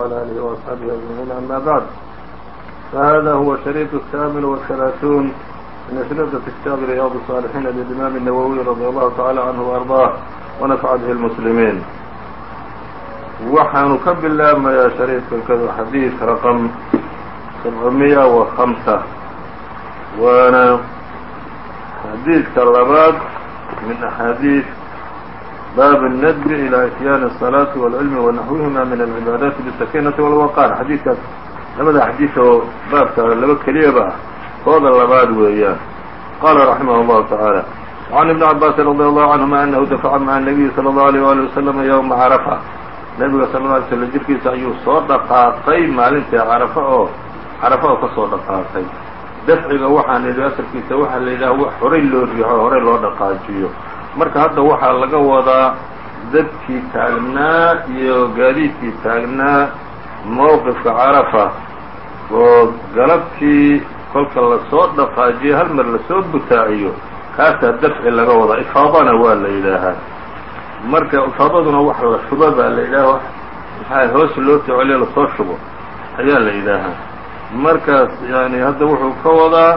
وعلى آله وأصحابه أجمعين أما بعد فهذا هو الشريط الثامن والثلاثون من أشرطة كتاب رياض الصالحين للإمام النووي رضي الله تعالى عنه وأرضاه ونفع به المسلمين waxaanu ka bilaabmayaa shariidka xadiid raqم سبعمية وخمسة waana xadiidka labaad min أxaadiiث bab الندb إlى إtيان الصلاaة والعلم ونحوهma min العباadات بالسkينة والوقاr xadiidkaas labada xadiiث oo baabka laba keliyaba ah kooda labaad weeyaan qala رaحimه الlه taعالى وعن iبن عabاس رضي الله عنهma أنه dفca mع النبي صلى الله عليه وaلي وسلم يومa cرفة nebiga sal اه عlay slam jirkiisa ayuu soo dhaqaaqay maalintii caraفة oo caraفة oo ka soo dhaqaaqay dafciga waxaan idhi asalkiisa waxaa la yidhaha wax horay loo riixo horay loo dhaqaajiyo marka hadda waxaa laga wadaa dadkii taagnaa iyo gaadiidkii taagnaa mowqifka carafa oo galabtii kolka la soo dhaqaajiyo hal mar la soo butaaciyo kaasaa dafci laga wadaa. Ifaadana waa la yidhaahaa. Marka ifaadaduna wax la shubo baa la yidhaaha maxaa hoos loo tocoliyo la soo shubo ayaa la yidhaahaa. Markaas yani hadda wuxuu ka wadaa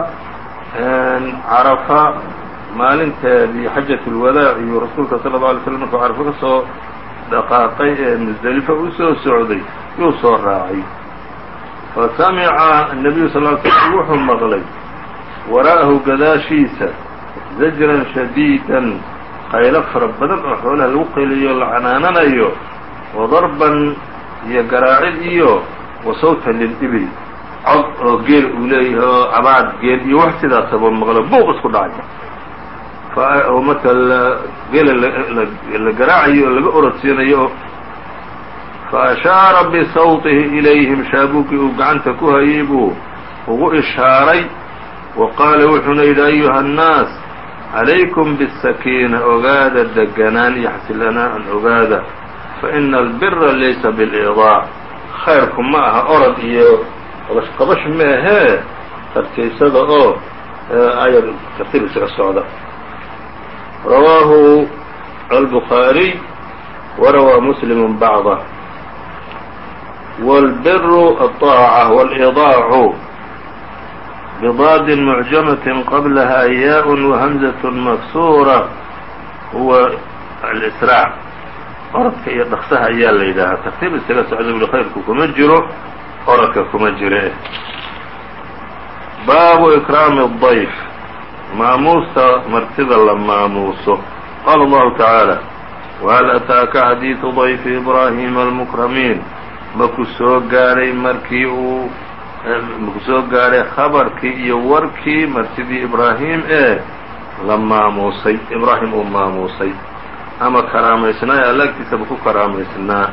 carafa maalinteedii xajaة اlwadaac iyo rasuulka salى الlه alay slm markuu carafo ka soo dhaqaaqay ee musdelifo u soo socday yuu soo raacay fasamica الnabiyu sal ly slm wuxuu maqlay waraa'ahu gadaashiisa zajran shadiidan qaylo fara badan oo xoolaha lagu qayliyo la canaananayo wadarban iyo garaacid iyo wasawtan lilbil cod oo geel uu leeyahay oo cabaad geel iyo wax sidaasaba maqlo buuq isku dhacay oo marka la gela la garaacayo oo laga orodsiinayo fa ashaara bisawtihi ilayhim shaabuunkii uu gacanta ku hayay buu ugu ishaaray wa qaala wuxuuna yidhi ayuha annaas calaykum biاsakiina ogaada deganaan iyo xasilanaan ogaada faina albira laysa biliidaa khayrku ma aha orod iyo qabash qabash meahee tartiibsada oo ayar tartiib socosocda rawaahu الbخaariي warawaa mslim bacضه wاlbiru الطاacة wاlإضaacu bضaad mعjamaة qablaha yaaء وhmزة maksuura huwa اlsrاع orodka iyo dhaqsaha ayaa la yidhaahaa tartiib isaga socda uli khayrku kuma jiro orodka kuma jire baabu ikraami الضayf maamuusta martida la maamuuso. Qaala allahu tacaala wahal ataaka xadiidu dayfi ibraahima almukramiin? Maku soo gaadhay markii uu maku soo gaadhay khabarkii iyo warkii martidii ibraahim ee la maamuusay ibraahim uu maamuusay. Ama karaamaysnaa ee allaagtiisaba ku karaamaysnaa.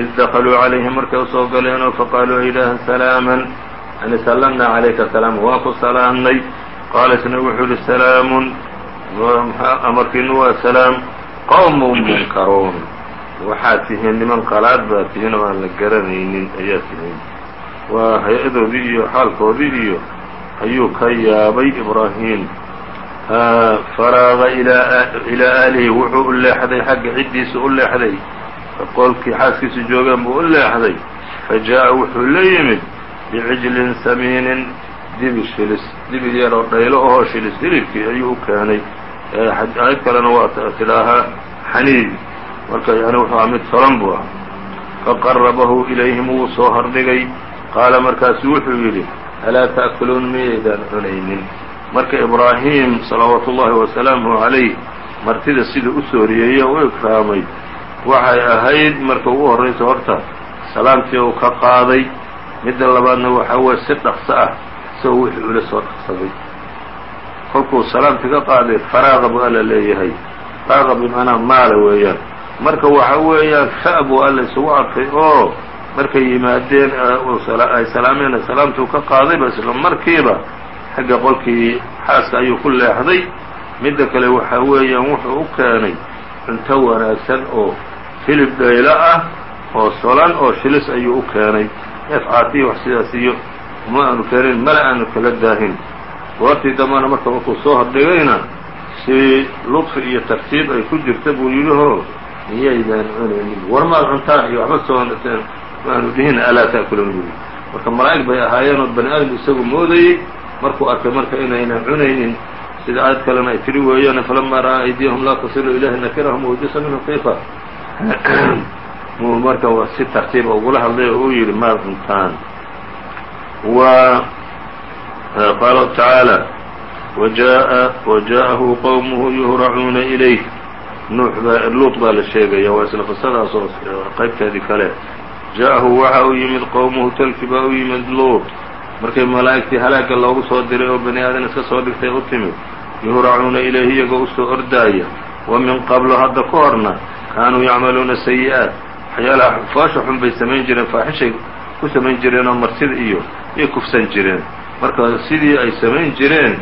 Id dakaluu calayhi markay u soo galeenoo faqaaluu ilaahan salaaman. Yani sallamnaa calayka salaama waan ku salaamnay qaala isna wuxuu yihi salaamun amarkiinu waa salaam qowmun munkaruun waxaad tihiin niman qalaad baad tihiin oo aan la garanaynin ayaad tihiin waa hay'adoodii iyo xaalkoodii iyo ayuu ka yaabay ibraahim faraaga ilaa aalihi wuxuu u leexday xagga ciddiisa u leexday qolkii xaaskiisu joogeen buu u leexday fa jaa'a wuxuu la yimid bicijlin samiinin dibi shilis dibi yaroo dhaylo ahoo shilis hilibkii ayuu u keenay. Aayad kalena waa tidhaahaa xaniid marka yani wuxuu aha mid tolan buu ahaa. Faqarabahu ilayhim wuu soo hordhigay qaala markaasu wuxuu yidhi alaa ta'kuluun miyaydaan cunaynin? Marka ibraahim salawaatu ullaahi wasalaamuhu calayh martida siduu u sooriyeeye u ikraamay waxay ahayd marka ugu horraysa horta salaamtii uu ka qaaday. Midda labaadna waxaa weye si dhaqso ah isagoo wixii ula soo dhaqsaday. Kolkuu salaamti ka qaaday faraaqa buu alla leeyahay. Faraaqa bimacnaa maala weeyaan. Marka waxa weeyaan sha- buu alla isugu adkay oo markay yimaadeen ay salaameen salaamtuu ka qaadayba isla markiiba xagga qolkii xaaska ayuu ku leexday. Midda kale waxaa weeyaan wuxuu u keenay cunto wanaagsan oo hilib dhaylo ah oo solan oo shilis ayuu u keenay. Efcaatiyo wax sidaas iyo ma aanu keenin mala aanu kala daahin. Goortii dambana marka markuu soo hordhigayna si ludfi iyo tartiib ay ku jirta buu yidhihoo miyaydaan cunaynin? War maad cuntaan iyo waxba soo maanu dhihin alaa ta'kuluun buu marka malaa'ig bay ahaayeen oo bani aadam isagu moodayey markuu arkay marka inaynan cunaynin. Sida aayad kalena ay tiri weeyaan falamaa ra'aa aydiyahum laa tasilu ilayhi nakirahum wajasa minhu kayfa marka si tartiiba ugula hadlay oo uu yidhi maad cuntaan qaala tacaalى وجاءahu qowmhu yuhracuuna إlayh nuux baa luuط baa la sheegaya waa isla qisadaas oo qaybteedii kale jaaءahu waxa u yimid qowmuhu tolki baa u yimid luuط markay malaa'igtii halaaga loogu soo diray oo bani aadan iska soo dhigtay u timid yuhracuuna ilayhi iyagoo usoo ordaaya wa min qablo hadda ka horna kaanuu yacmaluuna sayi'aat waxyaalaha foosha xun bay samayn jireen faaxishay ku samayn jireen oo martida iyo yay kufsan jireen. Marka sidii ay samayn jireen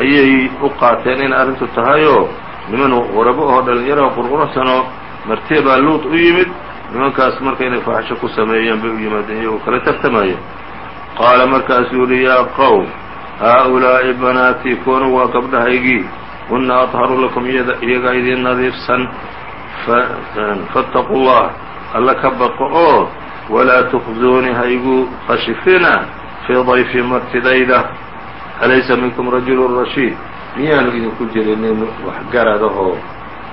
ayay u qaateen in arrintu tahayoo niman qurabo oo dhalinyaro qurqursanoo martee baa luud u yimid nimankaas marka inay faaxisho ku sameeyeen bay u yimaadeen iyagoo kala tartamaya. Qaala markaasuu yihi yaa qowm haa-ulaa'i banaatii kuwana waa gabdhahaygii. Hunna adharu lakum iyagaa idiin nadiifsan. Faاtaquu llah alla ka baqo oo walaa tukzuuni haygu khashifina fii dayfi martidayda alaysa minkum rajulu rashiid miyaanu idinku jirinin wax garadahoo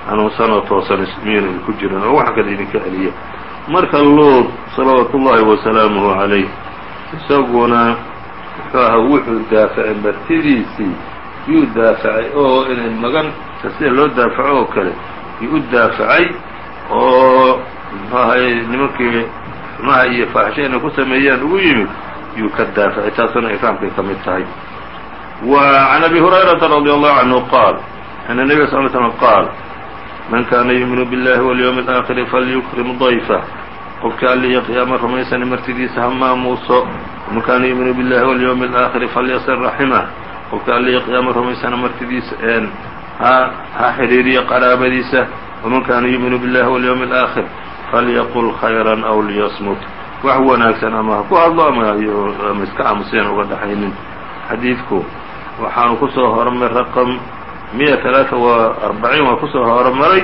hanuunsanoo toosan miyanu idinku jirin oo wax kale idinka celiya marka luud salawaatu ullaahi wasalaamuhu calayh isaguna muxuu ahaa wuxuu daafacay martidiisii yuu daafacay oo inay magan sida loo daafaco oo kale yuu u daafacay oo muxuu ahay nimankii xumaha iyo faaxisha inay ku sameeyaan ugu yimid yuu ka daafacay taasuna ikraamkay ka mid tahay وعn أbي هuريرaةa رضي الله عnه qاal أن النبي صل ل سلم qاal man kana yuؤmiن bالlahi واليوم الآخر falyukrim ضayفه qofkii alliyo qiyaamo rumaysana martidiisa ha maamuuso man kana yuؤminu bالlahi واليوم الآخر falyصل raximه qofkii alliyo qiyaamo rumaysana martidiisa ha xidhiiriyo qaraabadiisa وman kana yuؤminu bالlahi واليوم الآخر falyaqul خayrا أw liyصmت wax wanaagsan ama ha ku hadlo ama iska aamuseen uga dhaxaynin xadiidku waxaanu kusoo hormaray raqم miya ثaلaaثa wa arbaciin waa kusoo horomaray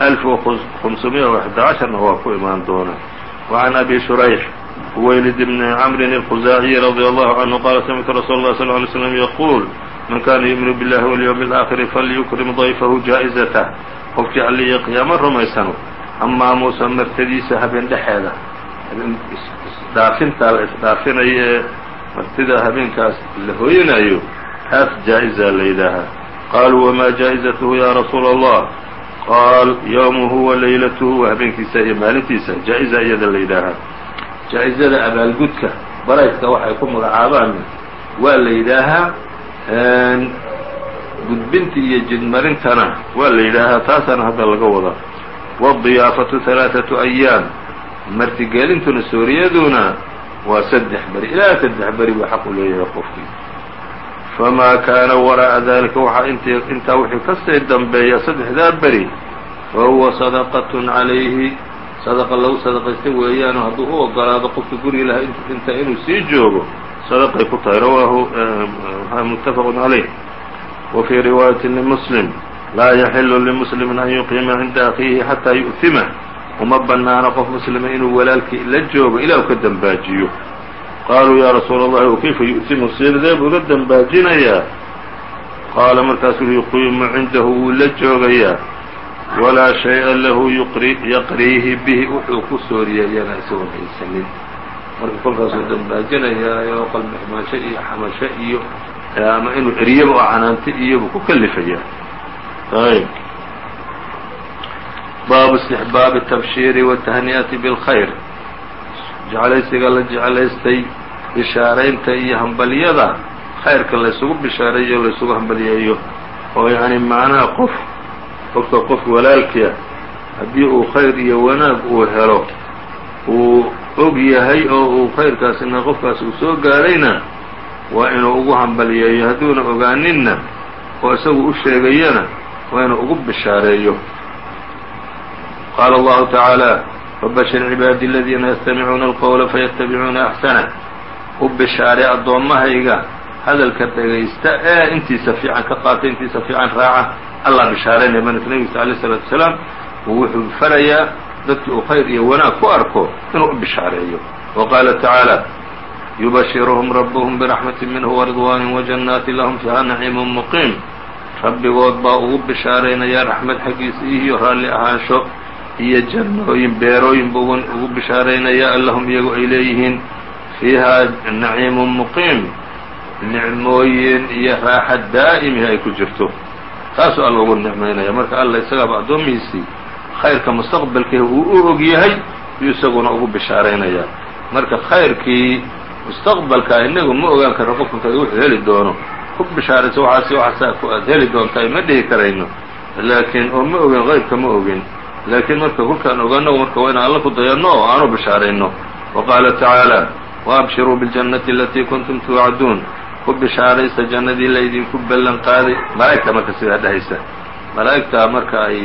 ألف وخمسمية وإحدى عشرna waa ku imaan doona وعن أbي شhريح خويلد بن عمر الخزاعي رضي الله عنه qال سمعت رsuل الله صلى اه عليه وسلم يقول من kاna يؤمن بالله واليوم الآخر فليكرم ضيفه جائزته qofkii alliyo qiyaamo rumaysano amaamuusa martadiisa habeen dhexeeda. Isdhaafintaa la isdhaafinayo ee martida habeenkaas la hooyanayo taas jaa-izaa la yidhaahaa qaaluu wamaa jaa-izatuhu yaa rasuula allah qaal yowmuhu wa laylatuhu. Waa habeenkiisa iyo maalintiisa. Jaa-iza iyada la yidhaahaa jaa-izada abaalgudka barayska waxay ku magacaabaan. Waa la yidhaahaa gudbinta iyo jidmarintana waa la yidhaahaa taasaana hadda laga wadaa wالضiyaafatu ثalaaثaةu أyaam martigelintuna sooriyaduna waa saddex beri ilaa saddex beri buu xaq u leeyahay qofkii famaa kaana waraaءa dalika waxaa int intaa wixii kasii dambeeya saddexdaa beri fahuwa sadaqaة عalayhi sadaqa lagu sadaqaysta weeyaano hadduu u ogolaado qofka guriga laha inta inuu sii joogo sadaqay ku tahay rawaahu mutafaq عalayh wa fii riwaayaةi lmslim laa yaxilu limuslimi an yuqiima cinda akhiihi xataa yu'himah uma bannaano qof muslima inuu walaalkii la joogo ilaa u ka dembaajiyo qaaluu yaa rasuula allahi wakayfa yu'himu sidee buu uga dembaajinayaa qaala markaasuu yuqiimu cindahu wuu la joogayaa walaa shay-a lahu yaqriihi bihi wuxuu ku sooriyeeyana isagoon haysanin marka kolkaasuu dembaajinayaa oo iyo xamasho iyo ama inuu eryaba oo canaanto iyobuu ku kalifayaa baabu istixbaabi الtabshiiri wالtahni'ati bاlkhayr jeclaysiga la jeclaystay bishaaraynta iyo hambalyada khayrka laysugu bishaareeyo laysugu hambalyeeyo oo yacni macnaha qof qofka qof walaalkia haddii uu khayr iyo wanaag uu helo uu og yahay oo uu khayrkaasina qofkaas uu soo gaadhayna waa inuu ugu hambalyeeyo hadduuna ogaaninna oo isagu u sheegayana waa inuu ugu bishaareeyo. Qaala allahu tacaala fabashir cibaadi aladiina yastamicuuna alqowla fayatabicuuna axsanah u bishaaree addoommahayga hadalka dhegaysta ee intiisa fiican ka qaata intiisa fiican raaca allah bishaareynaya marka nebigiisa alayh isalaatu wasalaam uu wuxuu farayaa dadkii uu khayr iyo wanaag ku arko inuu u bishaareeyo. Wa qaala tacaalى yubashiruhum rabbuhum biraxmati minhu waridwaanin wajannaati lahum fiiha naciimun muqiim rabbigood baa ugu bishaaraynaya raxmad xaggiisa iyo raalli ahaansho iyo jannooyin beerooyin buu ugu bishaaraynaya allahum iyagu ay leeyihiin fiihaa naciimun muqiim nicmooyin iyo raaxa daa'imihi ay ku jirto. Taasuu alla ugu nicmaynaya. Marka alla isagaaba addoomihiisii khayrka mustaqbalkii uu u og yahay yuu isaguna ugu bishaaraynayaa. Marka khayrkii mustaqbalka inagu ma ogaan karno qofka kada wuxuu heli doono ku bishaaraysa waxaas waxaasa ku aad heli doontaa ma dhihi karayno. Laakiin oo ma ogin qaybka ma ogin laakiin marka kolkaan ogaano marka waa inaan alla ku dayanno oo aanu bishaarayno. Wa qaala tacaalى waabshiruu biاljannati alatii kuntum tuucaduun ku bishaaraysa jannadii laydinku ballan qaaday malaa'igta marka sidaa dhahaysa. Malaa'igtaa marka ay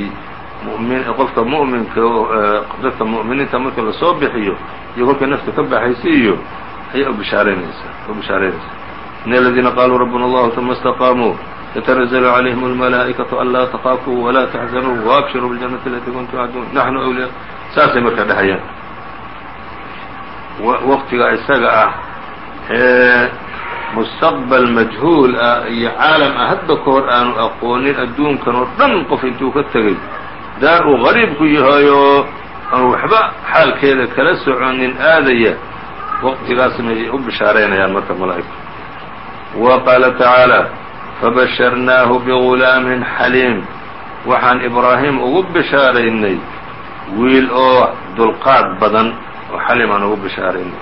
mumin qofka mu'minka dadka mu'miniinta marka la soo bixiyo iyo kolkay nafta ka baxaysa iyo ayaa u bishaaraynaysaa u bishaaraynaysa in aladiina qaluu rabbuna allah uma اstaqaamuu تتنزل عليهم الملaaئكaة أnlaa تخاafوا وlaa تحزنوا وأbشirوا بالجنة التي كنتم تعدون نحن أولياء saasay marka dhahayaan wqtiga isaga ah ee mustaqbal majhuul ah iyo caalam ah hadda ka hor aanu aqoonin adduunkan oo dhan qof intuu ka tegay daar uu qariib ku yahay oo aan waxba xaalkeeda kala soconin aadaya waqtigaasna ay u bishaaraynayaan marka malaa'igtu qaala tacaalى fabasharnaahu bigulaamin xaliim waxaan ibraahim ugu bishaaraynay wiil oo dulqaad badan oo xaliim aan ugu bishaaraynay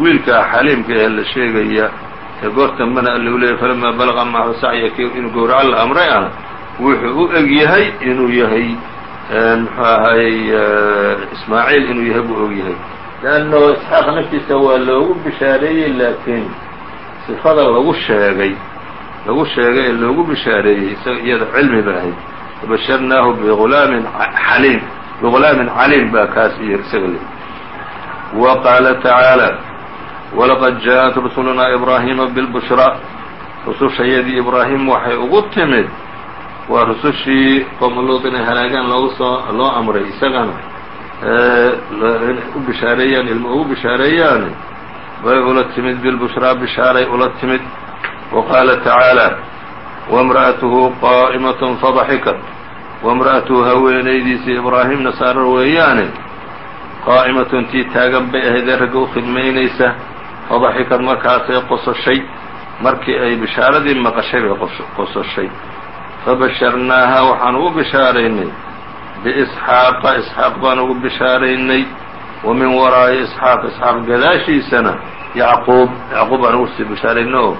wiilkaa xaliimka ee la sheegaya ee goor dambena alla u leeyay falamaa balaqa macahu sacya ki inuu gowraco la amray ana wuxuu u eg yahay inuu yahay muxuu ahaayey ismaaciil inuu yahay buu og yahay leanno isxaaq naftiisa waa loogu bishaareeyey laakiin sifada lagu sheegay lagu sheegay ee loogu bishaareeyey isaga iyada cilmi ba ahayd fabasharnaahu biulaamin xaliim bigulaamin caliim baa kaas iyo isaga le wa qaala tacaalى walaqad jaaءat rusulunaa ibraahima bilbushraa rusushayadii ibraahim waxay ugu timid waa rusushii qowmaluud inay halaagaan loogu soo loo amray isagana u bishaareeyaan ugu bishaareeyaan bay ula timid bilbushraa bishaaray ula timid wa qaala tacaalى wamra'atuhu qaa'imaة fadaxikat wamra'atuhu haweenaydiisii ibraahimna saarar weeyaane qaa'imatun tii taagan bay ahaydee ragga u khidmaynaysa fadaxikad markaasay qososhay markii ay bishaaradii maqashay bay qososhay. Fabasharnaaha waxaan ugu bishaaraynay biisxaaqa isxaaq baan ugu bishaaraynay wa min waraa'i isxaaq isxaaq gadaashiisana yacquub yacquub aan ugusii bishaarayno oo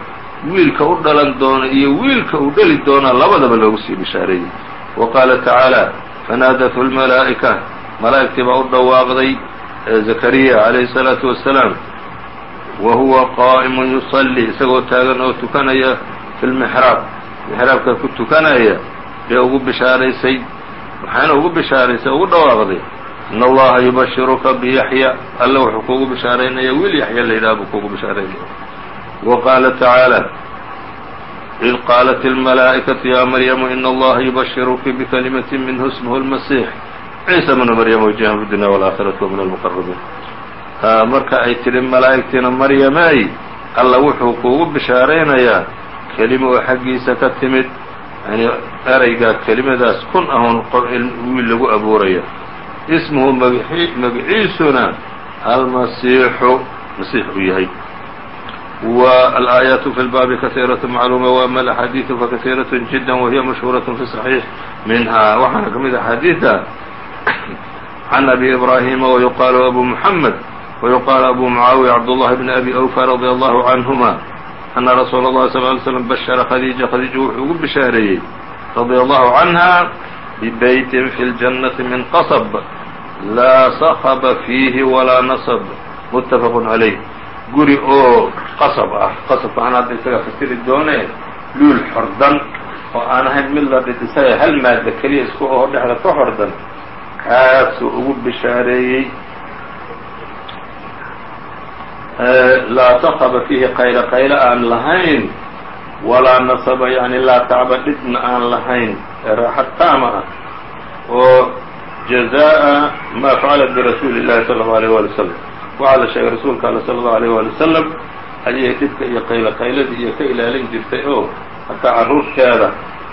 wiilka u dhalan doona iyo wiilka uu dhali doona labadaba loogu sii bishaareeyey wa qaala tacaala fanaadathu lmalaa'ika malaa'igtii baa u dhawaaqday zakariya calayhi salaatu wasalaam wa huwa qaa'imun yusalli isagoo taagan oo tukanaya fi lmixraab mixraabka ku tukanaya bee ugu bishaaraysay waxaana ugu bishaaraysay ugu dhawaaqday in allaha yubashiruka biyaxya alle wuxuu kuugu bishaaraynaya wiil yaxya la yidhaha buu kuugu bishaaraynaya wa qaala tacaala id qaalat ilmalaa'ikatu yaa maryamu in allaha yubashiruki bikalimati minhu ismuhu lmasiix ciisa bnu maryam wajah fi dunya walaakhirati wa min almuqarabiin marka ay tidhi malaa'igtiina maryamey alla wuxuu kuugu bishaaraynayaa kelima oo xaggiisa ka timid yani eraygaa kelimadaas kun ahoon wiil lagu abuuraya ismuhu magiciisuna almasiixu masiix uu yahay والآياaت في الباب كثيرة معلومة وأما الأحاديث فكثيرة جدا وهي مشهورة في الصحيح منها waxaana ka mid أحاadيثa عن أبي إبراهيم ويقال أبو محمد ويقال أبو معاوية عبدالله بن أبي أوفى رضي الله عنهما أن رsuuل الله صلى اه عليه وسلم بشر khديجة khديجة wuxuu ugu بشhaareeyey رضي الله عنها ببيت في الجنة من qصب laa sahaba fiihi walaa nasab muttafaqun calayh guri oo qasab ah qasab waxaan hadda isaga fasiri doonee luul xordan oo aan ahayn mid la dhidhisay hal maadda keliya isku oo dhexda ka hordan kaasuu ugu bishaareeyey laa sahaba fiihi qayla qaylo aan lahayn walaa nasaba yani laa tacba dhidna aan lahayn ee raaxa taama ah oo jazaءa ma facalat birasuuli الlahi salى الlaه alيه wali wslam waxaa la sheegay rasuulka all salى الlaه alيه wali wasalam ayay dhibka iyo qaylo qayladii iyo ka ilaalin jirtay oo hataa carruurteeda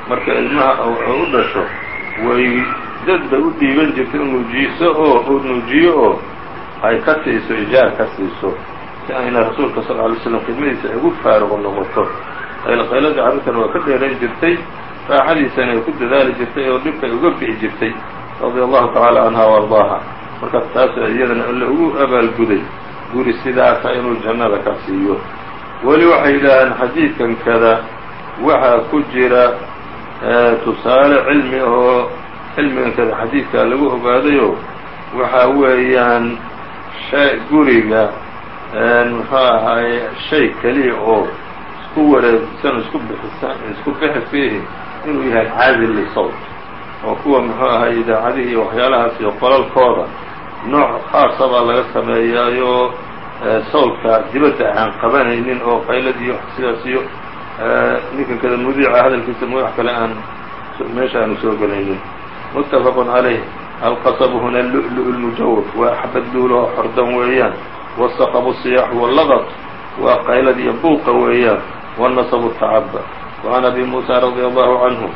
marka ilmaha u dhasho way dad bay u dhiiban jirtay nuujiiso oo uu nuujiyo oo ay ka siiso ijaar ka siiso si ayna rasuulka sal ly slam khidmadiisa ay ugu faaruqo noqoto qaylaqayladii carruurtana waa ka dheeran jirtay raaxadiisana ay ku dadaali jirtay oo dhibka ay uga bixi jirtay radia allahu tacaala canha wa ardaaha. Marka taas iyadana alle ugu abaalguday guri sidaasa inuu jannada ka siiyo. Weli waxay yidhaahaan xadiidkan kada waxaa ku jira tusaale cilmi oo cilmigan kada xadiidkaa lagu ogaadayo waxaa weeyaan guriga muxuu ahaaye shay keliya oo isku wareegsan isku bixisan isku bixi fiihi inuu yahay caadil lisawt oo kuwa muxuu ahaa idaacadihii iyo waxyaalahaas iyo qolalkooda nooc khaasa baa laga sameeyaayoo sawlka dibadda aan qabanaynin oo qaylad iyo sidaas iyo ninkan kada mudiica hadalkiisa wax kale aan meesha aanu soo gelaynin. Muttafaqun calayh. Alqasabu huna lulu lmujawab waa xabad luulahoo xordan weeyaan. Wasaqabu siyaaxu walaqad waa qaylad iyo buuqa weeyaan. Wanasabu tacaba wacan abi muusa radia allahu canhu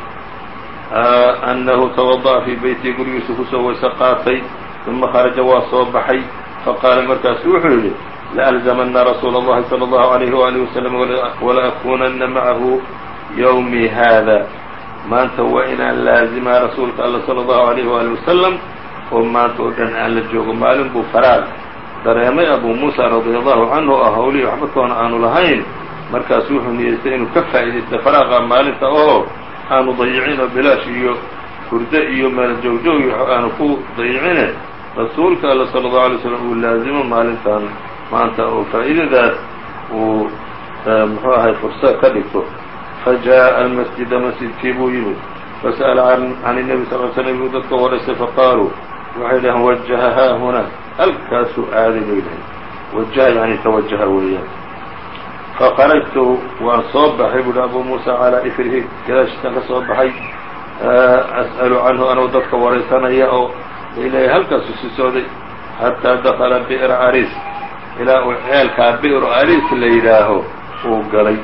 أنه توضأ في beytii gurigiisu kusoo weyse qaatay ثuma khرجa waa soo baxay faqاala markaasu wuxuu yihi لألزمna رsuuل الlahi صلى الله عليه وآله وسلم وlأkunna mعahu يومي hذا maanta waa inaan laazimaa rasuulka alla salى الlahu عalيh wali wasalam oo maanta oo dhan aan la joogo maalin buu faraaq dareemay abu muusa radia allahu canhu oo hawlihii waxba toona aanu lahayn markaasu wuxuu niyeystay inuu ka faa'iidaysta faraaqa maalinta oo aanu dayicin oo bilaash iyo hurdo iyo meel joogjoog aanu ku dayicine rasuulka alla salى الlahu alay slam uu laazimo maalintan maanta oo faa'iidadaas uu muxuu ahay fursa ka dhigto fajaءa almasjida masjidkii buu yimid fasأla can الnebi sal l slm buu dadka waraystay faqaaluu waxay dhaheen wajaha haahuna halkaasuu aaday bay dhaheen wajaha yani tawajaha weeyaan faqarajtu waan soo baxay buuhi abu muusa calىa ifrihi gadaashiisaan ka soo baxay as'alu canhu anuu dadka waraysanaya oo ilaahay halkaasuu sii socday xataa dakala bi'ra aris ilaa uu ceelkaa bi'ru aris la yidhaaho uu galay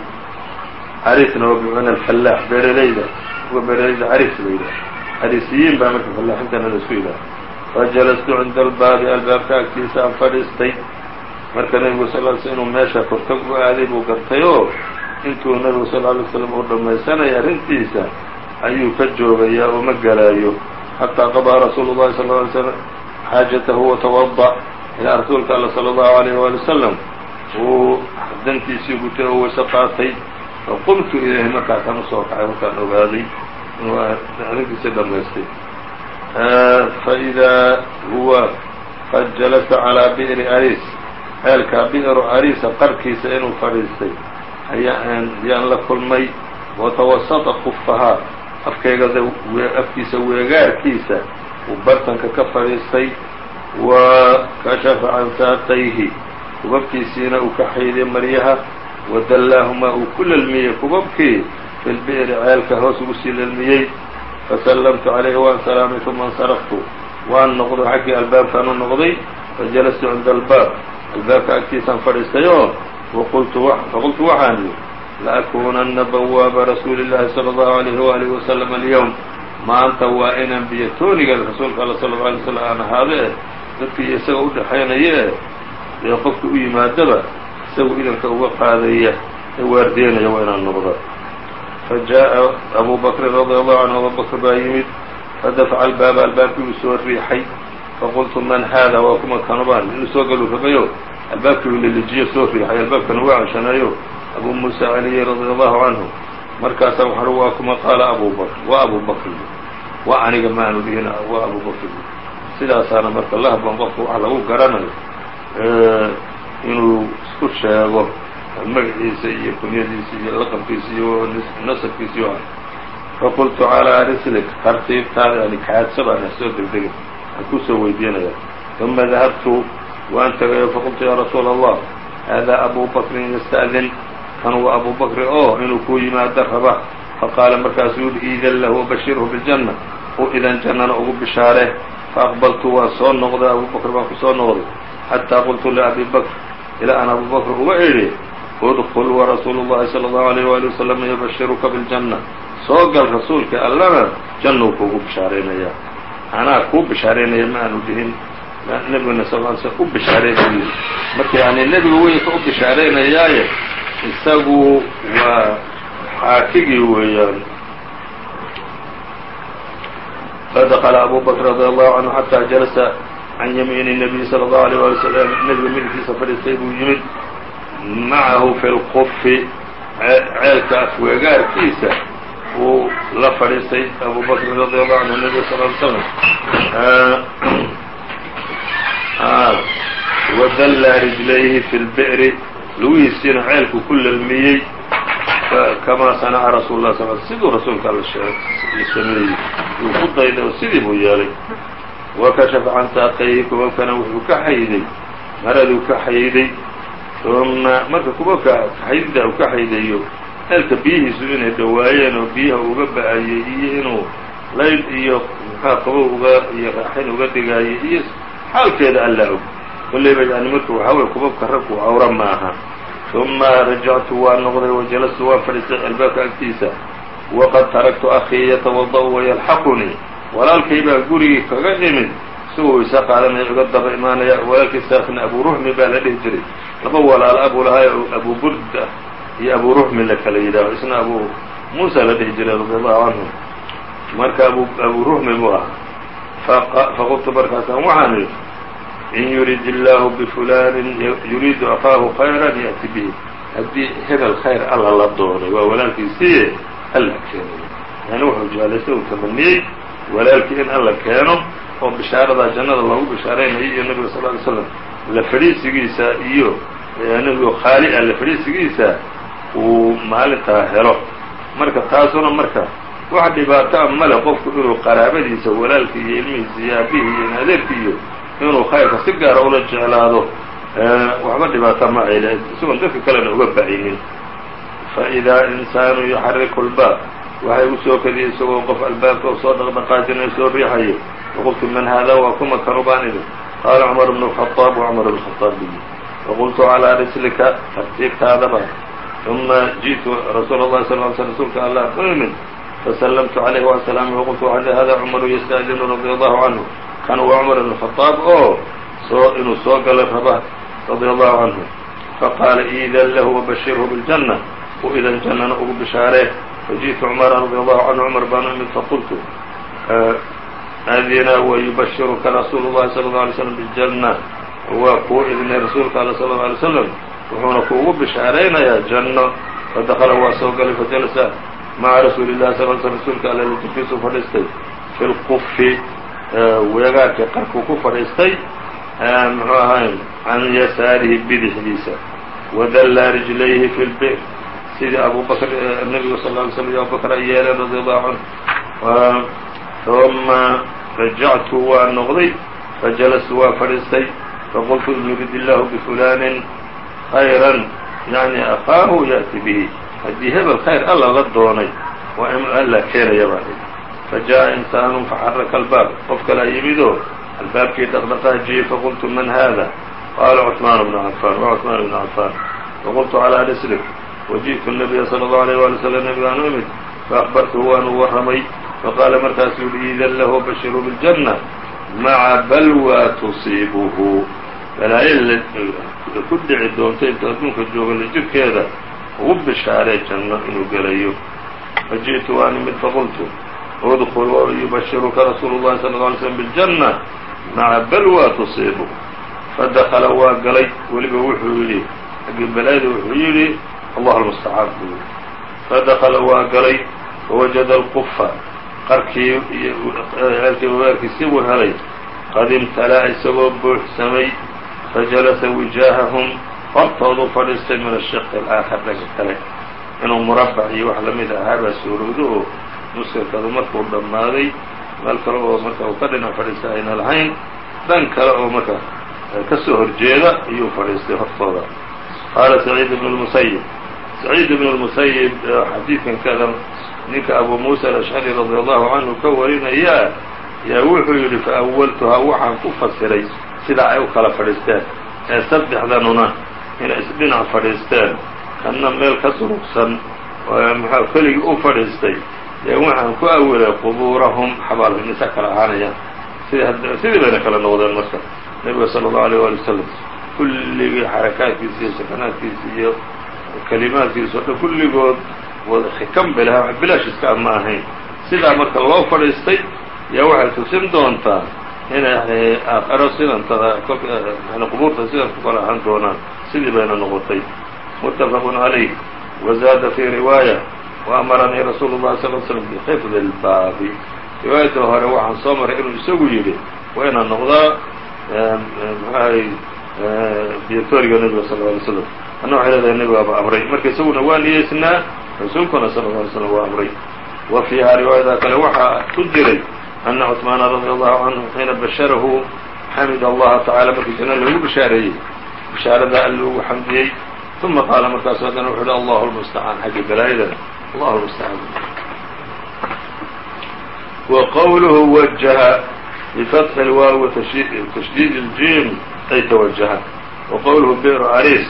carisna waa bimacna alfallaax beeralayda kuwa beeralayda caris la yidhaha carisiyiin baa marka fallaaxintana la isku yidhaha fajalastu cinda albaabi albaabka agtiisa aan fadhiistay marka nebigu sal ly sl inuu meesha kortag u aaday buu gartay oo intuu nebigu sal ly slam uu dhammaysanaya arrintiisa ayuu ka joogayaa oo ma galaayo. Xataa qadaa rasuulu llahi sal ly slm xaajatahu watawada ilaa rasuulka alla sala allahu alayh waali wasalam uu dantiisii gutay oo wayse qaatay. Faqumtu ilayhi markaasaan u soo kacay markaan ogaaday inuu arrintiisii dhammaystay faidaa huwa qad jalasa calىa bi'ri aris ceelkaa bi'ru arisa qarkiisa inuu fadhiistay ayaan yaan la kulmay watawasata kufahaa afkeygada afkiisa weegaarkiisa uu bartanka ka fadhiistay wa kashafa can saaqayhi. Kubabkiisiina uu ka xayday maryaha wadallaahumaa uu ku lelmiyey kubabkii fi lbi'ri ceelka hoos ugu sii lelmiyey fasallamtu calayhi waan salaamay uma insaraftu waan noqday xaggii albaabkaan u noqday fajalastu cinda albaab albaabka agtiisaan fadhiistay oo faqultu waxaan yidhi laakunanna bawaaba rasuuli llahi sala allahu alayhi waalihi wasalam alyowm maanta waa inaan biyatooniga rasuulka alla sala alla alay slam aan ahaado eh dadkii isaga u dhexaynaya eh ee qofka u yimaadaba isagu idanka uga qaadaya ee waardeynaya waa inaan noqda fajaءa abu bakrin radi allahu canhu abu bakr baa yimid fadafaca albaaba albaabkii uu soo riixay faqultu man haada waa kuma kanubaan inuu soo galu rabayo albaabkii uu lilijiyo soo riixay albaabkana waa ceshanayo abu muusa caliyi radia allahu canhu markaasaa waxaa waa kuma qaala abu bakr waa abu bakr waa aniga maanu dhihin waa abu sidaasaana marka lahban qofka wax lagu garanayo inuu isku sheego magaciisa iyo kunyadiisa iyo laqabkiisa iyo nasabkiisa iyo faqultu calىa rislik tartiibtaada yani kaadsa baan soo degdegin kusoo weydiinaya uma dahabtu waan tegayo faqultu ya rasuula allah hada abu bakrin yasta'din kan waa abu bakri oo inuu kuu yimaado raba faqaala markaasuu yihi iidan lahu wabashirhu biاljanna u idan jannana ugu bishaare faaqbaltu waan soo noqday abu bakr baan ku soo noqday xataa qultu liabi bakr ilaa aan abu bakr uga idhi udkul warasuulu llahi salى اllahu alيyh wali wasalam yubashiruka biاljanna soo gal rasuulka allana jannuu kuugu bishaaraynaya anaa kuu bishaareynaya ma aanu dhihin nebiguna sal sl u bishaareynay marka yani nebigu wiilka u bishaareynayaaye isagu waa xaakigii weeyaan. Fadakla abu bakr radi allahu canhu xataa jalasa can yamiini nabiy sala allahu alيyه waali slam nebiga midigtiisa fadhiistay buu yimid. Macahu fi lqufi ceelka afweegaarkiisa uu la fadhiistay abu bakr radi allahu canhu nebiga sal l slam wadalla rijlayhi fi lbi'ri lugihiisiina ceelku ku lalmiyey kamaa sanaca rasuul lah sal siduu rasuulka alla sameeyey uu ku dayday oo sidii buu yeelay. Wakashafa can saaqayhi kubabkana wuxuu ka xayday maraduu ka xayday. Uma marka kubabka xaydida uu ka xaydayo ceelka biyihiisu inay dhawaayeen oo biyaha uga ba'ayey iyo inuu layd iyo muxaa qabow uga iyo raaxin uga dhigaayay iyo xaalkeeda allaa og kollayba yani marka waxaa weye kubabka ragku awra ma aha ثuma rajactu waan noqday wajalastu waan fadhiistay albaabka agtiisa. Waqad taraktu akhii yatawada'u wayalxaqunii walaalkay baa gurigii kaga imid. Isagoo isa qaadanaya iga daba imaanaya. Walaalkiisaasna abu ruhmi baa la dhihi jiray. Laba walaal abuu lahaayo abu burda iyo abu ruhmi la kala yidhaaho isna abu muusa la dhihi jiray radi allahu canhu marka abu ruhmi buu ahaa faqultu markaasaan waxaan idhi in yurid illaahu bifulanin yuriidu akaahu khayran ya'ti bihi. Haddii hebel khayr alla la doonay waa walaalkiisiiye alla keenayo yani wuxuu jeclaystay uu tamaniyey walaalkii in alla keeno oo bishaaradaa jannada loogu bishaaraynayo iyo nebiga sal ly slam la fadhiisigiisa iyo nebigo khaali ah la fadhiisigiisa uu maalintaa helo. Marka taasuna marka wax dhibaataa male qofku inuu qaraabadiisa walaalkii iyo ilmihiisa iyo aabihii iyo adeerkii iyo inuu khayrka si gaara ah ula jeclaado waxba dhibaata ma ay lahayd isagoon dadka kalena uga ba'inin faidaa insaanu yuxariku lbaab waxay u soo kadiyay isagoo qof albaabka u soo dhaqdhaqaajinayo soo riixayo. Waqultu man haada waa kuma kanu baan qaala cumar bnu lkhaaab wa cumar bn khaaab biyi waqultu calaa rislika tartiibtaada baan. ثuma jiئtu rasuul الlahi sal ل sl rsulka allah u imid faslmtu عalayh وsلaam faqultu waxaan hada cmaru ystأdinu radي allahu canhu kan waa cumar bn khaaab oo soo inuu soo gala raba radia allahu canhu faqaala iidan lahu wabashirhu biاljanna u idan jannana ugu bishaaree fajiئtu cumara radia allahu canhu cumar baanu imid faqultu adina wayubashiruka rasuulu llahi sala اlه alay slam biاljanna waa kuu idnay rasuulka alla sala اlه alay slam wuxuuna kuugu bishaaraynayaa janno. Fadakala waa soo galay fajalasa maca rasuuli llahi sal sl rasuulka alla jirkiisu fadhiistay. Fi lqufi weegaarkii qarkuu ku fadhiistay muxuu ahay can yasaarihi bidixdiisa. Wadallaa rijlayhi fi lbir sidii abu bakr nebigu sal ly slm iyo abubakr ay yeeleen radi allahu canhu uma rajactu waa noqday. Fajalastu waa fadhiistay. Faqultu in yurid illahu bifulanin khayran yani akaahu ya'ti bihi haddii hebel khayr alla la doonay waa in alla keenaya baa fajaءa insaanu faxaraka albaab qof kalaa yimidoo albaabkii dhaqdhaqaajiyey faqultu man hada qaala cثmaan bnu cafaan wa cثmaan bnu cafaan faqultu calىa rislik wajiئtu الnabiya salى الlaه عalيه wali slm nabigaan u imid faأkbartuhu waanu warramay faqaala markaasu yihi idan lahu bashiru biاljanة maca balwa tusiibuhu balaayo ku dhici doonto intuu adduunka joogo la jirkeeda ugu bishaaree janno inuu gelayo fajiئtu waan imid faqultu udkul yubashiruka rasuulu اllahi sala ه alay slm biاljanna maca balwa tusiibu fadakala waa galay weliba wuxuu yidhi xaggii balaayada wuxuu yidhi allah almustacaan buu yidhi fadakala waa galay fawajada alqufa qarkii iyo ceelkii wabaarkiisii buu helay qad imtalaa isagoo buuxsamay fajalasa wijaahahum hortoodu fadhiistay min ashiqi alaakhar dhanka kale inuu murabac iyo wax la mid ahaabaa suurowdo oo muskarkadu markuu dhammaaday meel kale oo marka uu ka dhinac fadhiista ayna lahayn dhan kale oo marka ka soo horjeeda ayuu fadhiistay hortooda qaala saciid ibn اlmusayib saciid ibn اlmusayib xadiidkan kada ninka abu muusa alashcari radi allahu ka warinayaa yaa wuxuu yidhi faawaltuhaa waxaan ku fasiray sidaa ay u kala fadhiisteen. Ee saddexdanuna inay isdhinac fadhiisteen. Kanna meel ka durugsan mxua keligii u fadhiistay. Dee waxaan ku awilay qubuurahum xabaalhumisa kala ahaanayaan sidii bayna kala noqdeen marka. Nebiga sala allahu alيyh waali wasalam kulligii xarakaadkiisa iyo sakanaadkiisa iyo kalimaadkiisa o dhan kulligood xikam bay laha bilaash iska ama ahayn. Sidaa marka loo fadhiistay yaa waxay tusin doontaa inay eh, aakaro ah, sidantada yani eh, qubuurta sidan ku kala ahaan doonaan. Sidii bayna noqotay. Muttafaqun calayh wazaada fii riwaaya waamaranii rasuulu llahi sal slam bixifdi lbaabi riwaayadda hore waxaan soo maray inuu isagu yidhi wayna noqdaa eh, mxuahay biyotoriga nebiga sal alay slam anna waxay leedahay nebigaaba amray. Marka isaguna waa niyeysnaa rasuulkuna sal lla alay slam waa amray. Wa fiihaa riwaayada kale waxaa ku jiray أna cثmaana radي الlahu canhu xiina basharahu xamid allaha taعalى markii janno loogu bishaareeyey bishaarada all ugu xamdiyey ثuma qaala markaasu haddana wuxu uhi allahu lmustacaan xagga balaayadana allahu lmustacaan wa qowluhu wajaha bifatxi اlwaaw watashdiid اljim ay tawajaha wa qowluhu bir aris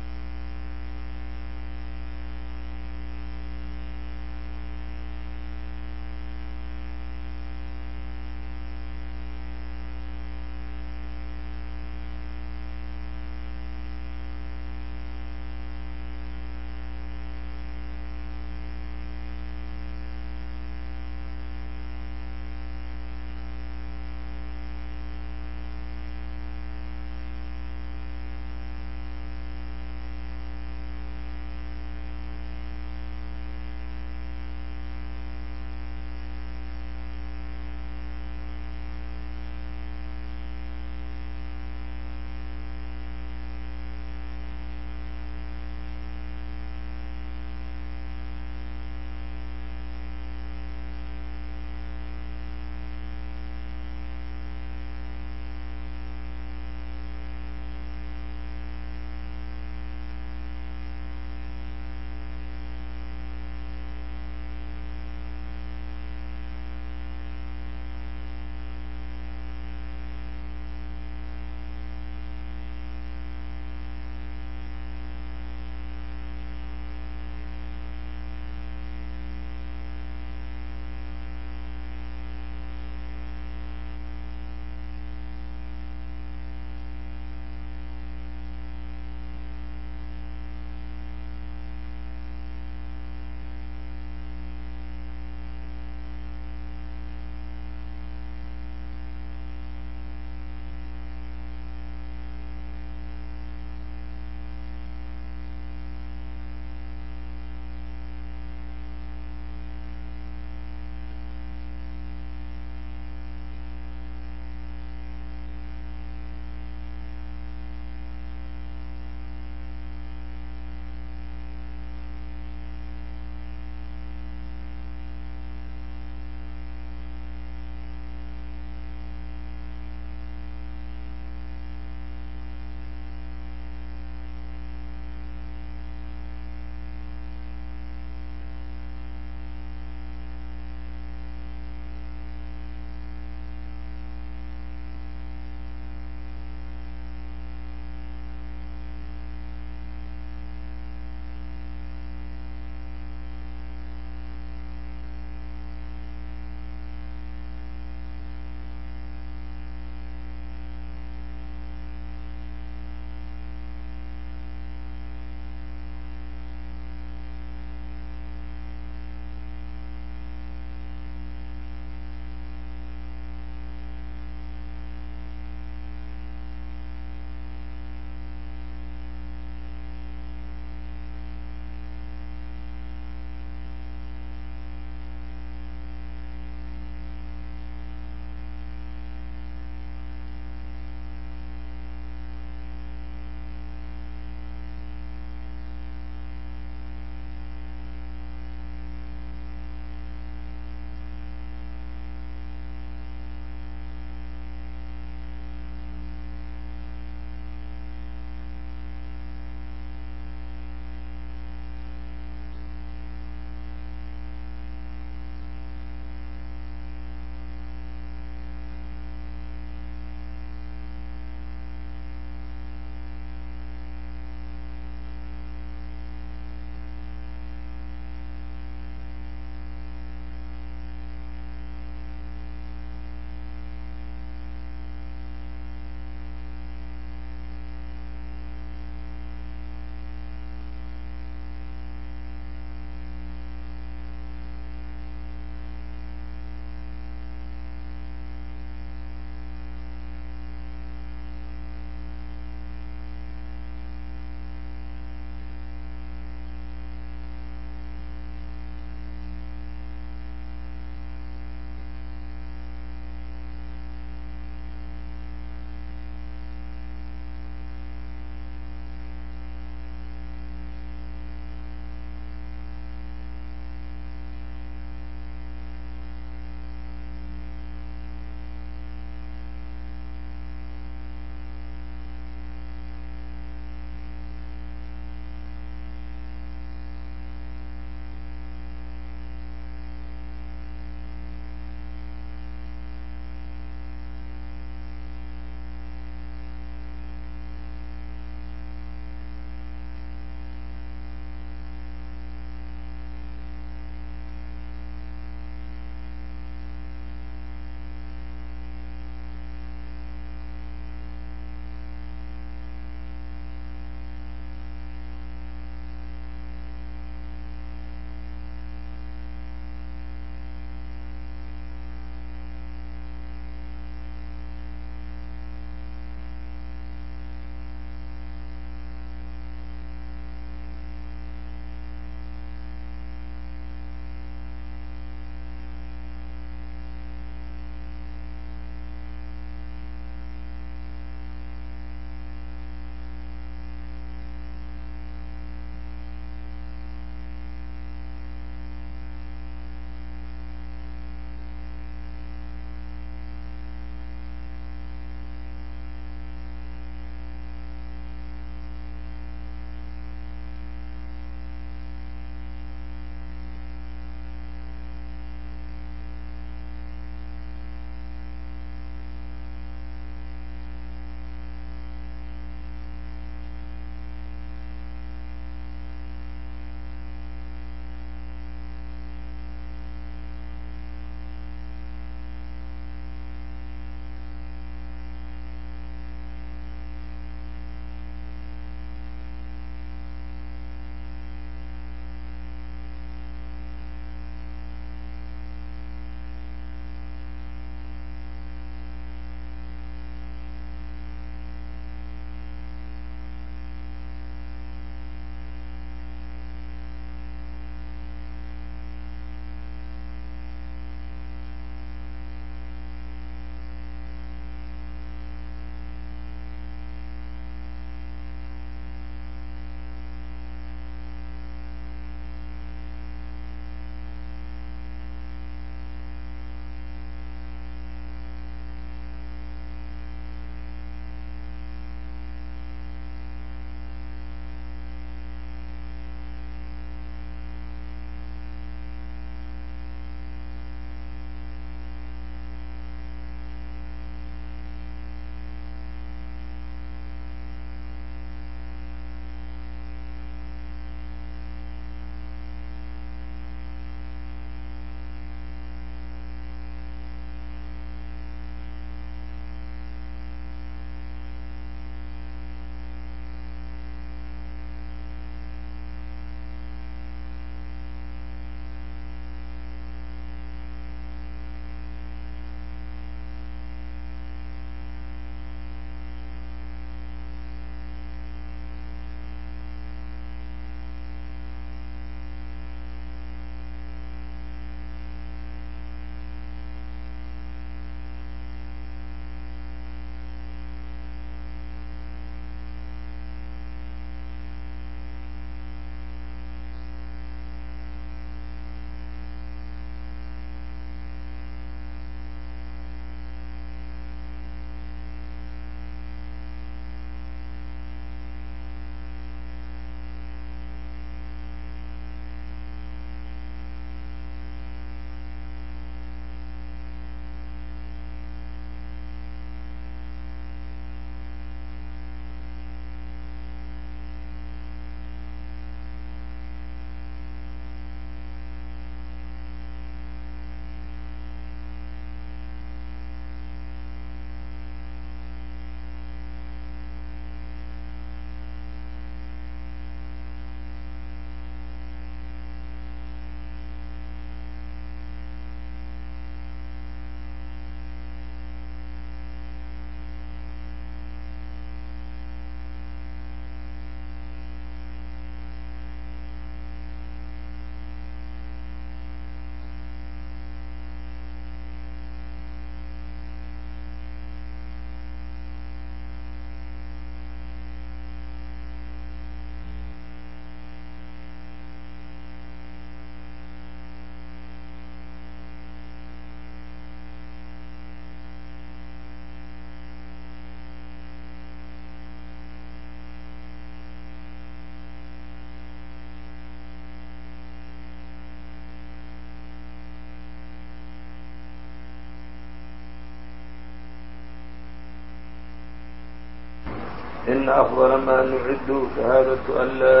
ina أفضل ما نعد شهادة أن لا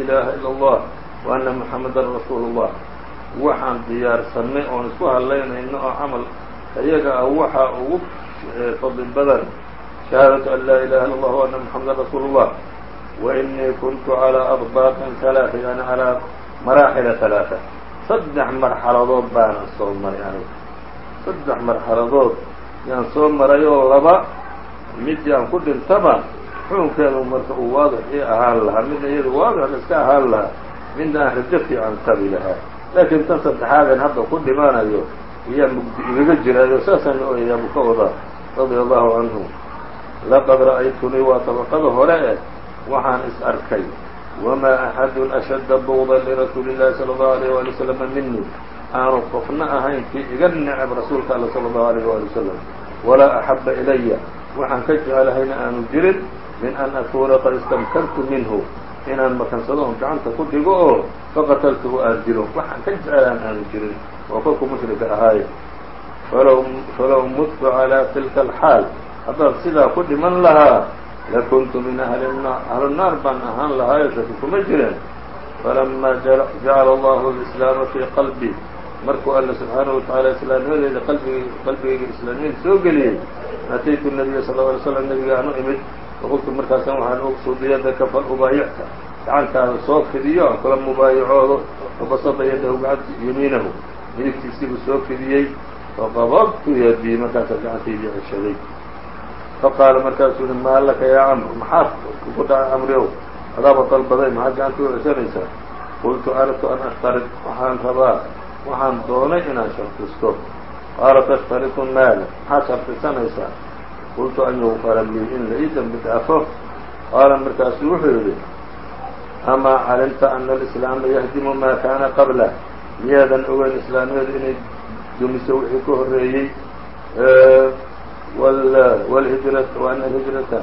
إله ila الله وأن محمدا رسول الله. llah waxaan diyaarsannay oon isku hadlaynayno oo camal iyaga ah waxaa ugu fadli badan shahaadatu an laa ilaha illa allah wa anna muxamadan rasuulu llah wainii kuntu calaa adbaatin alaain yani calaa maraaxila alaaa saddex marxaladood baanan soo maray anigu saddex marxaladood yaan soo maray oo laba midii aan ku dhintaba xukunkeedu marka uu waadix ii ahaan lahaa midna iyadu waadix iska ahaan lahaa midna aan rajo fiican tabi lahaa. Laakiin tan saddexaadan hadda ku dhimanayo iyaa mugdi igaga jiraayo saasaan ooyayaabuu ka wadaa. Radia allahu canhu laqad ra'aytunii waa tabaqada hore eh waxaan is arkay. Wamaa axadun ashadda bugda lirasuuli illahi sala allahu alayh waali wasalama minii aanu qofna ahayn kii iga necab rasuulka alla sala allahu alayh waali wasalam walaa axabba ilaya waxaan ka jecelahayna aanu jirin min an akuuna qad istamkantu minhu. Inaan makansado on gacanta ku dhigo oo faqataltuhu aan dilo. Waxaan ka jecelaan aanu jirin. Oo kolku mushrika ahaaye falow mudtu calىa tilka alxaal. Haddaan sidaa ku dhiman lahaa lakuntu min ahli naar ahlu naar baan ahaan lahaayo shaki kuma jiren falama jacala allahu alislaama fii qalbi. Markuu alla subxaanahu watacaala islaamnimadeeda qalbig qalbigayga islaamnimada soo geliyey ataytu nabiya sal lla alay slam nabiga aan u imid faqultu markaasaan waxaan uqsudu yadaka fal ubaayicka gacantaada soo fidiyo kula mubaayacoodo fabasada yadahu gacanta yamiinahu midigtiisiibuu soo fidiyey faqabadtu yadii markaasaa gacantaydii ceshaday. Faqaala markaasuu yihi maa laka yaa camr maxaad kugu dhacay camriow? Adaaba dalbaday maxaad gacanta u ceshanaysaa? Qultu aradtu an ashtarid waxaan rabaa waxaan doonay inaan shartisto. Qaala tashtaritu maala. Maxaad shartisanaysaa qultu an yugfara lii in la ii dembi dhaafo qaala markaasuu wuxuu yidhi amaa calimta ana alislaama yahdimu maa kaana qablah miyaadan ogeyn islaamnimadu inay dumiso wixii ka horreeyey. Wa ana alhijrata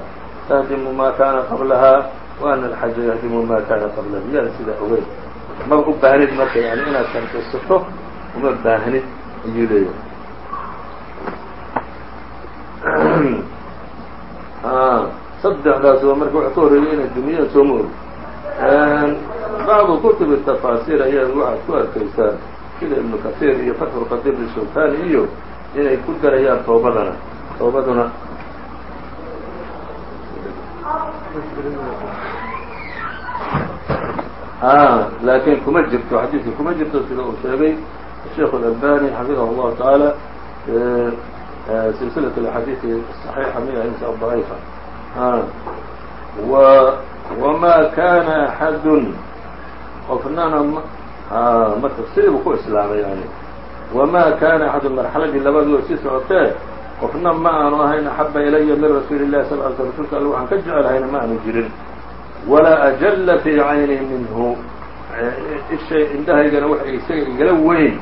tahdimu maa kaana qablahaa wa ana alxaja yahdimu maa kaana qablah miyaadan sidaa ogeyn ma u baahnid marka yani inaad shartisato uma baahnid ayuu leeyahay saddexdaas oo marka waxa ka horreeyay inay dumiyaan sooma og bacdu kutubi tafaasiir ayaa waxaad ku arkaysaa sida ibnu kahiir iyo fatxulqadir ishawkani iyo inay ku darayaan toobadana. Toobaduna. Laakiin kuma jirto xadiidka kuma jirto sida uu sheegay sheikh اlalbani xafidahu اllahu tacaala silsilaة اaxaadiiثi صaxiixa miya insa ضaciifa wma kana axadun qofnana marka sidiibu ku islaamay yani wma kana axadun marxaladii labadu sii socotee qofna ma aanu ahayn axaba ilaya min rasuuli الlahi sal l sl rsulka all waxaan ka jecelhayna ma aanu jirin walaa ajala fii cayni minhu ishay indhahaygana waxa isaga igala weyn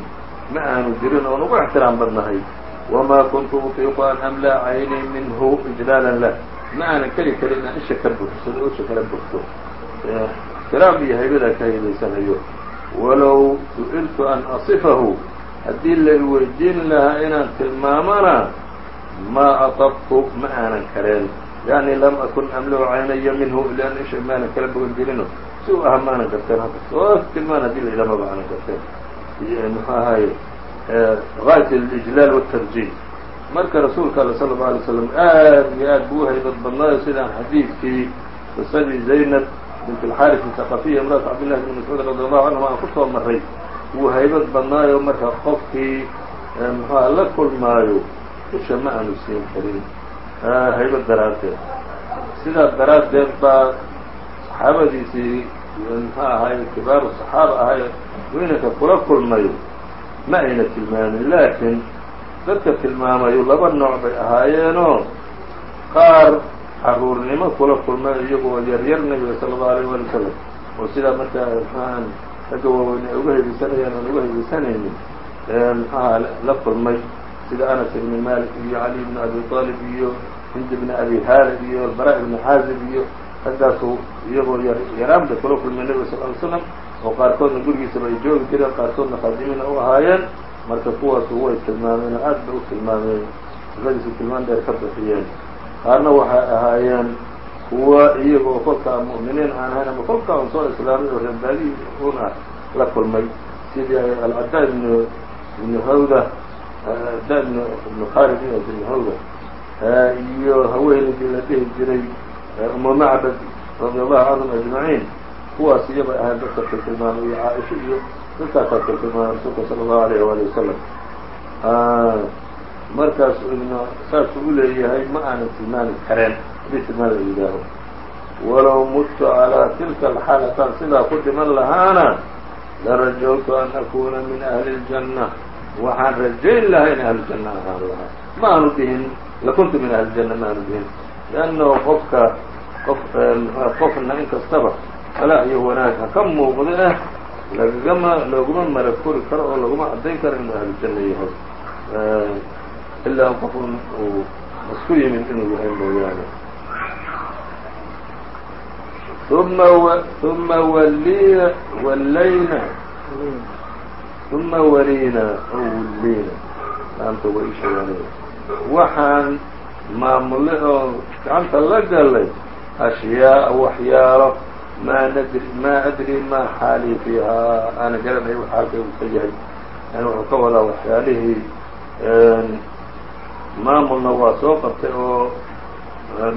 ma aanu jirin oon ugu ixtiraam badnahay wamaa kuntu utiiqu an amlaa caynii minhu ijlaalan lah ma aanan keli karin inaan isha ka buxsado o isha kala bogto ixtiraam iyo haybadaa ka haybaysanayo walow su'iltu an asifahu haddii la weydiin lahaa inaan tilmaamana maa atabtu ma aanan kareen yani lam akun amlau caynaya minhu lianna isha maanan kala bogan jirino si u aha maanan garteen hadda soo tilmaan haddii la idhaama ba aanan garteen muxuu ahaye gaayat alijlaal wاtarjiih marka rasuulka all sala اlه alay slam aad iyo aad buu uhaybad badnaayo sidaan xadiidkii qisadii zaynab bint alxaris athaqafiya imraat cabdillahi bn mascuud radi allahu canhum aan kusoo maray wuu haybad badnaayo marka qofkii muxuha la kulmaayo isha ma aanu siin karin haybad daraaddeed sidaas daraaddeed baa saxaabadiisii muxuu ahaay kibaaru saxaaba ahay weynanka kula kulmayo ma ayna tilmaamin laakiin dadka tilmaamayo laba nooc bay ahaayeenoo qaar caruurnimo kula kulmay iyagoo yaryar nebiga sala allahu alayh wali wasalam oo sidaa markaa muxuahan ragga waaweyn ay uga haybaysanayaan aan uga haybaysanaynin muxuaha la kulmay. Sida anas ibni malik iyo cali ibni abi aalib iyo hind ibni abi haalib iyo albara ibni caazib iyo raggaasu iyagoo yar yaraan bay kula kulmay nebiga sal ly slam oo qaarkoodna gurigiisaba ay joogi jireen qaarkoodna khaadimiina u ahaayeen. Marka kuwaasu way tilmaameen oo aad bay u tilmaameen. Sifadiisu tilmaan dheer ka bixiyeen. Qaarna waxay ahaayeen kuwa iyaga oo kolkaa mu'miniin aan ahayn ama kolkaa un soo islaamay oo reerbaadi un ah la kulmay. Sidii alcadaa ibnu ibnu hawda da ibnu ibnu khalid ibnu hawda iyo haweenaydii la dhihi jiray umu macbad radi allahu canhum ajmaciin kuwaas iyabay ahayn dadka tiltilmaamay iyo caaisha iyo dadkaasaa tiltilmaamay rasuulka sala allahu alayh waali wasalam markaas ibn saasuu u leeyahay ma aanan tilmaami kareen haddii tilmaan la yidhaaho. Walow mudtu calىa tilka alxaalataan sidaa ku dhiman lahaana larajawtu an akuna min ahli اljanna waxaan rajayn lahaa in ahlujanna ahaan lahaa. Ma aanu dhihin lakuntu min ahli janna ma aanu dhihin. Lannahu qofka qof qofna in salaax iyo wanaag ha ka muuqda eh lagagama looguma malakori karo oo laguma caddayn karo inuu ahlujanna yahay. Ilaa qof uu isku yimin inuu yahay mooyaane. Uma uma waliina wallayna uma waliina oo wulliina maanta wa ishayaanay waxaan maamulay oo gacanta la galay ashyaaa waxyaalo maa adri maa xaalii fiihaa aana garanay xaalkay uu ka yahay yani wuxuu ka wadaa waxyaalihii maamulna waa soo qabtay oo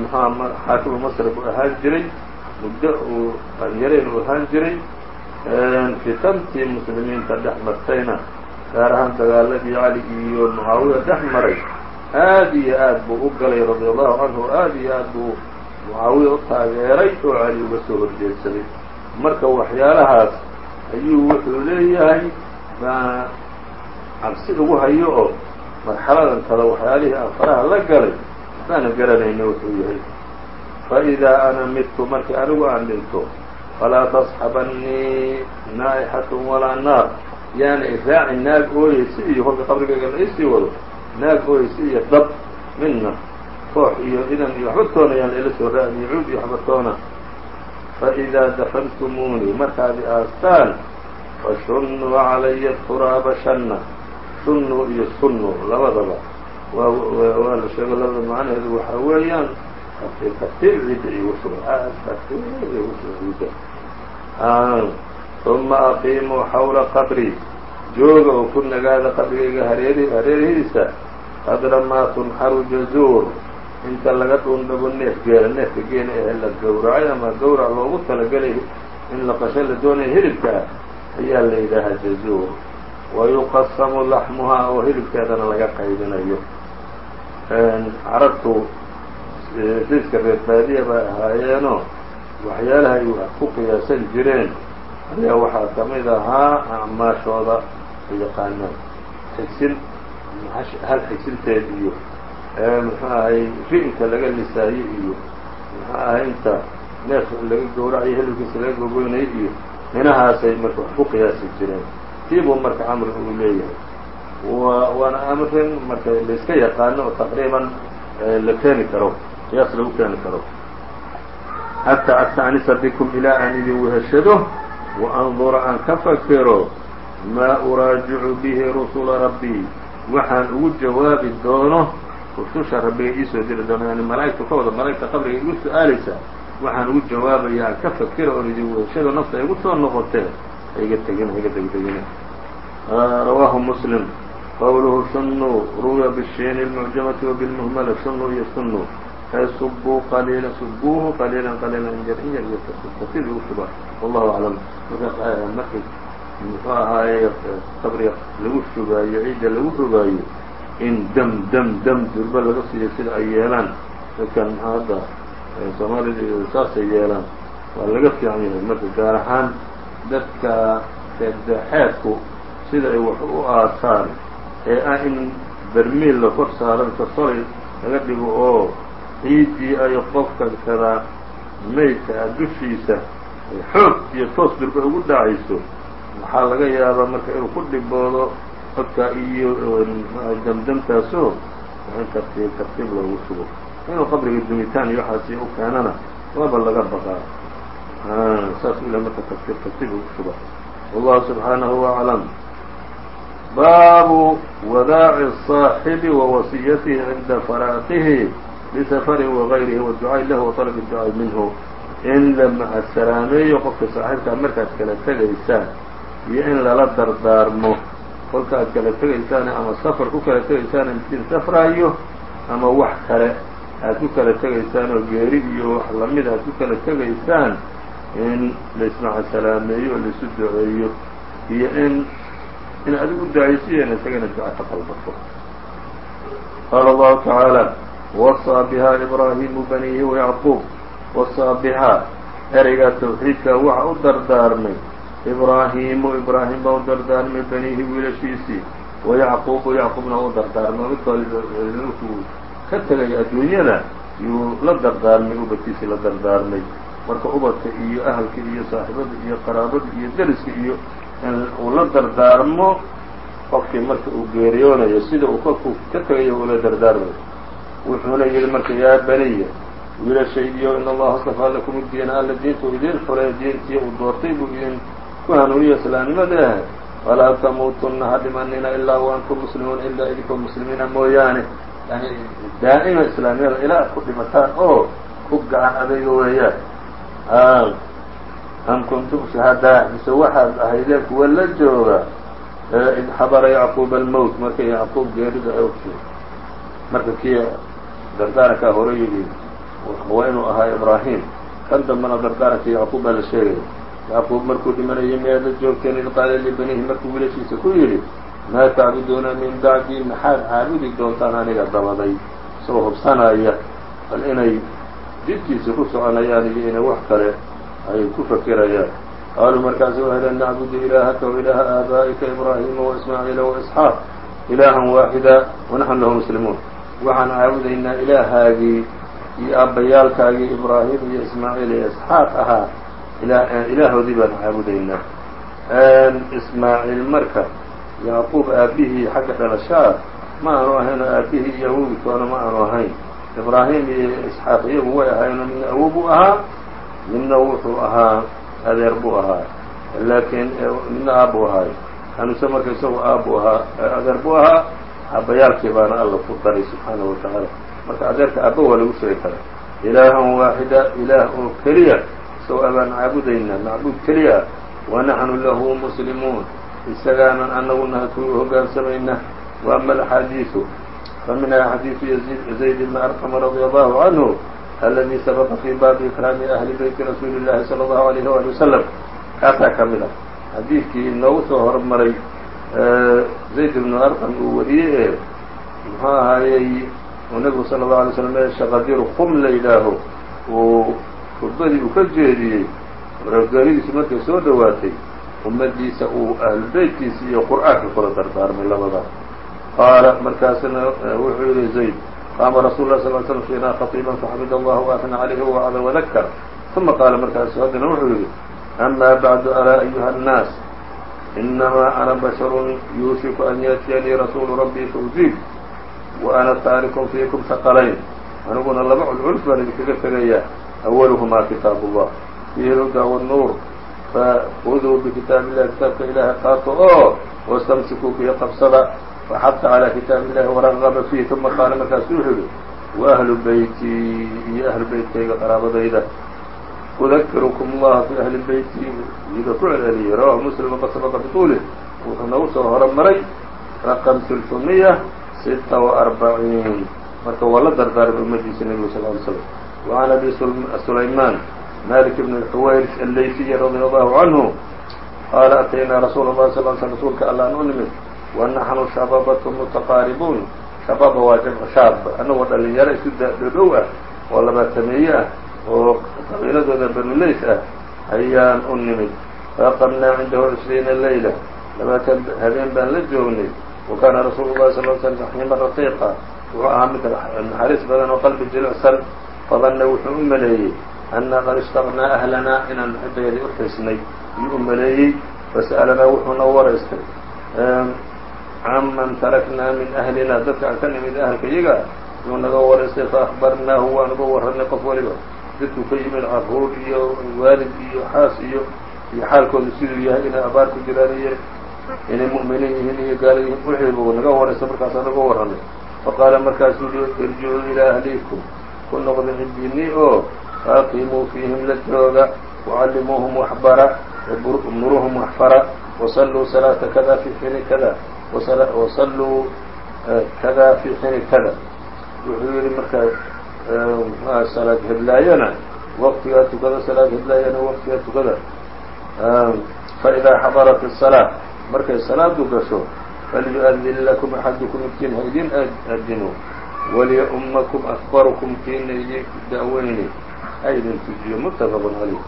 mxua xaakimu masr buu ahaan jiray muddo uu qaryarayn uu ahaan jiray fitantii muslimiinta dhex martayna gaar ahaan dagaaladii cali iyo mucaawiya dhex maray aad iyo aad buu u galay radia allahu canhu aad iyo aad buu mucaawiya u taageeray oo cali uga soo horjeedsaday. Marka waxyaalahaas ayuu wuxuu leeyahay cabsi lagu hayo oo marxaladan kale waxyaalihii aan la galay maana garanayna wuxuu yahay. Faidaa ana midtu markii anigu aan dhinto falaa tasxabannii naa'ixatun walaa naar. Yaana iraaci naag ooyeysi iyo kolka qabrigayga la iisii wado. Naag ooyeysi iyo dab midna koox iyo idan iyo waxba toona yaan laila soo raacin iyo cuud iyo waxba toona. Faidaa dafantumuunii markaad i aastaan fashunnuu calaya turaaba shanna. Sunnu iyo sunnu labadaba. Waa la sheego labada macnaheedu waxaa weeyaan tartiib tartiib ciidda igu suga tartiib igu uma aqiimuu xawla qabri. Jooga oo ku nagaada qabrigayga hareer hareerihiisa. Qadra maa tunxaru jazuur inta laga dhuundhago neef geela neefka geela ee la gowracay ama gowrac loogu talagelay in la qasho la doonaya hilibka ah ayaa la yidhaahaa jazuur. Wayuqasamu laxmuhaa oo hilibkeedana laga qaybinayo. Carabtu riiska reer baadiya bay ahaayeenoo waxyaalaha ay ku qiyaasan jireen ayaa waxaa ka mid ahaa acmaashooda yaqaanaan xigsin hal xigsinteed iyo muxuu ahay ri'inka laga lisaaye iyo muxuu ahay inta neef laga gowracayo hilibkiisa laga gogoynay iyo minahaasay marka wax ku qiyaasi jireen. Tiibuu marka amri uu leeyahay. Waana amrin marka layska yaqaano oo taqriiban la keeni karo qiyaas lagu keeni karo. Xataa astacnisa bikum ilaa aan idin weheshado wa andura aan ka fakero maa uraajicu bihi rusula rabbii waxaan ugu jawaabi doono rususha rabbiga iisoo diri doono yani malaa'igtu ka wada malaa'igta qabriga igu su'aalaysa waxaan ugu jawaabaya aan ka fakero oon idin weheshado nafta igu soo noqotee haiga tegin haiga degdegina rawaahu muslim. Qowluhu shunu ruwiya bishiin اlmucjamati wabilmuhmala shunu iyo shunu ee subuu qaliila subuuhu qaliila injar in yar tartiib ugu shuba wallahu aclam marka markii muxuu ahaaye qabriga lagu shubaayo ciidda lagu rogaayo in dam dam dam durba laga siiyo sida ay yeelaan. Dadkan hadda soomaalida saasay yeelaan. Waa laga fiican yahay. Marka gaar ahaan dadka reerdexeedku sida ay wax u aasaan ee ah in bermiil la kor saaran kasolay laga dhigo oo ciiddii ay qofka kadaa maydka ah dushiisa xoog iyo toos durba ugu dhacayso waxaa laga yaabaa marka inuu ku dhiboodo codka iyo damdamtaasoo in tartiib tartiib loogu sugo inuu qabriga dumitaan iyo waxaasi u keenana waaba laga baqaa saas ila marka tartiib tartiib ugu suga wallahu subxaanahu aclam baabu wadaaci الصaaxibi wa wasiyatihi cinda faraaqihi lisafari wagayrihi waducaaءi lahu waطalb الducaaءi minhu in la macasalaameeyo qofka saaxiibkaa markaad kala tegaysaan iyo in lala dardaarmo kolka aad kala tegaysaan ama safar ku kala tegaysaan midkiin safraayo ama wax kale aad ku kala tegaysaan oo geeri iyo wax la mid aad ku kala tegaysaan in laismacasalaameeyo laisu duceeyo iyo in in adigu ducaysiyo in isagana duca ka dalbato qaala allahu tacaala wasaa bihaa ibraahimu baniihi wayacquub wasaa bihaa ereygaa tawxiidka waxa u dardaarmay ibraahimu ibraahim baa u dardaarmay baniihi wiilashiisii wayacquubu yacquubna u dardaarmay midkuu ka tegay adduunyada yuu la dardaarmay ubadkiisii la dardaarmay marka ubadka iyo ahalka iyo saaxibada iyo qaraabada iyo deriska iyo in uu la dardaarmo qofkii marka uu geeriyoonayo sida uu kolkuu ka tegayo ula dardaarmayo wuxuuna yidhi marka yaa baniya wiilashaydiyo in allaha stafaa lakum diina alla diintuu idiin xulay diintii uu doortay buu idin ku hanuuniyo islaamnimada ah walaa tamuutunna ha dhimanina ilaa wa antum muslimuun ilaa idinkoo muslimiina mooyaane yani daa'ima islaamnimada ilaa ad ku dhimataan oo ku gacan adayga weeyaan am kuntum shuhadaa mise waxaad ahaydeen kuwa la jooga id xabara yacquuba almowt marka yacquub geerida ogtay. Marka kii dardaarankaa hore yidhi waa inuu ahaa ibraahim. Kan dambana dardaaranka yacquub baa la sheegaya yacquub markuu dhimanayay miyaad la joogteen id qaala libanihi markuu wiilashiisa ku yidhi maa tacbuduuna min bacdii maxaad caabudi doontaan aniga dabaday? Isagoo hubsanaya bal inay jidkiisa ku soconayaan iyo inay wax kale ay ku fakirayaan. Qaaluu markaasu waxay nacbudu ilaahaka wa ilaaha aabaa'ika ibraahima waismaaciila waisxaaq ilaahan waaxida wanaxnu lahu muslimuun. Waxaan caabudaynaa ilaahaagii iyo aabbayaalkaagii ibraahim iyo ismaaciil iyo isxaaq ahaa ilaahoodii baan caabudaynaa ismaaciil marka yacquub aabihii xagga dhalashaa ma aanu ahaynoo aabihii iyo awowgitoona ma aanu ahayn ibraahim iyo isxaaq iyagu way ahaynoo midna awow buu ahaa midna wuxuu ahaa adeer buu ahaa laakiin midna aabbuu ahaay kanuse marka isagu aabbuu ahaa adeer buu ahaa aabbayaalkii baana alla ku daray subxaanahu wa tacaala marka adeerka aabba waa lagu sheegi karaa ilaahan waaxida ilaah oo keliya isago abaan caabudaynaa macbuud keliya wa naxnu lahu muslimuun isagaanan annaguna ku hogaansamaynaa wa ama alxaadiidu faminhaa xadiidu yaziid zayd ibni arqama radia allahu canhu aladi sabaqa fii baabi ikraami ahli beyti rasuuli illahi sala allahu alayhi waali wasalam kaasaa ka mid ah xadiidkii inoogu soo hormaray eh, zayd ibnu arqam uu wariyey eh, ee muxuu ahaayey uu nebigu sala allahu alay slam meesha eh, qadiru qum la yidhaaho uu khudbadii uu ka jeediyey geeridiisu markay soo dhowaatay ummadiisa uu ahlubeytkiisa iyo qur'aanka kula dardaarmay labada. Qaala markaasna wuxuu yihi zayd qaama rasul lah sal slm fiina khatiiban faxamid allah waafna calayhi wacda wadakar uma qaala markaasu haddana wuxuu yihi ama bacdu alaa ayuha الnaas inamaa ana basharun yuushiku an yaatiyanii rasuulu rabbii faujiib wa ana taarikun fiikum haqalayn aniguna laba culculus baan idinkaga tegayaa awaluhumaa kitaab اllah fiihi huda wالnuur fauduu bikitaabi illahi kitaabka ilaahay qaato oo wastamsikuu bihi qabsada faxata calaa kitaabi illahi waragaba fiih uma qaala markaasu wuxuu yihi waahlu beytii iyo ahlu beytkayga qaraabadayda udakirukum allaha fi ahli beyti iga ku celceliyey rawahu muslim waqad sabaqa bituulih wuxuu nagu soo horomaray raqam silfumiya sita وarbaciin marka waa la dardaarmay ummadiisa nebigu sal ly slm وعan abi sulayman malik bn الxuwayris allaysiyi radي allahu canhu qaala ataynaa rasuula اllahi sal l sl rasuulka allaan u nimid wanaxnu shabaabatu mutaqaaribuun shabaaba waa jamcu shaab annagoo dhalinyaro isu dhodhow ah oo labaatameeye ah oo qabiiladooda banuleys ah ayaan u nimid faaqamnaa cindahu cishriina layla labaatan habeen baan la joognay wa kaana rasuulu llahi sal l slam raxiima raqiiqa wuxuu ahaa mid naxariis badan oo qalbi jilicsan fadanna wuxuu u maleeyey anna qad ishtaqnaa ahlanaa inaan cidayadii u xisnay ayuu u maleeyey fasa'alanaa wuxuuna waraystay caman taraknaa min ahlina dadka aan ka nimid ahalka iyaga yuu naga waraystay faakbarnaahu waan uga warranay qof waliba dadkuu ka yimid carruur iyo waalid iyo xaas iyo iyo xaalkoodu siduu yahay inay abaar ku jiraan iyo inay mu'miniin yihiin iyo gaala yihiin wixiibu naga waraysta markaasaan naga warranay faqaala markaasuu irjicuu ilaa ahliikum ku noqda ciddiinnii oo faaqimuu fiihim la jooga wacallimuuhum waxbara muruhum waxfara wasalluu salaata kada fii xili kada wasalluu eh, kada fii xili kada wuxuu yidhi markaa eh, salaad hedlaayana waqtigaa tukada salaad hedlaayana waqtigaa tukada. Eh, Faidaa xadarat الsalaa markay salaadu gasho falyu-adin lakum axadukum idin ha idin adinu waliyaumakum akbarukum kiina idinku daaweyni ha idin tujiyo mutafaqun caleyh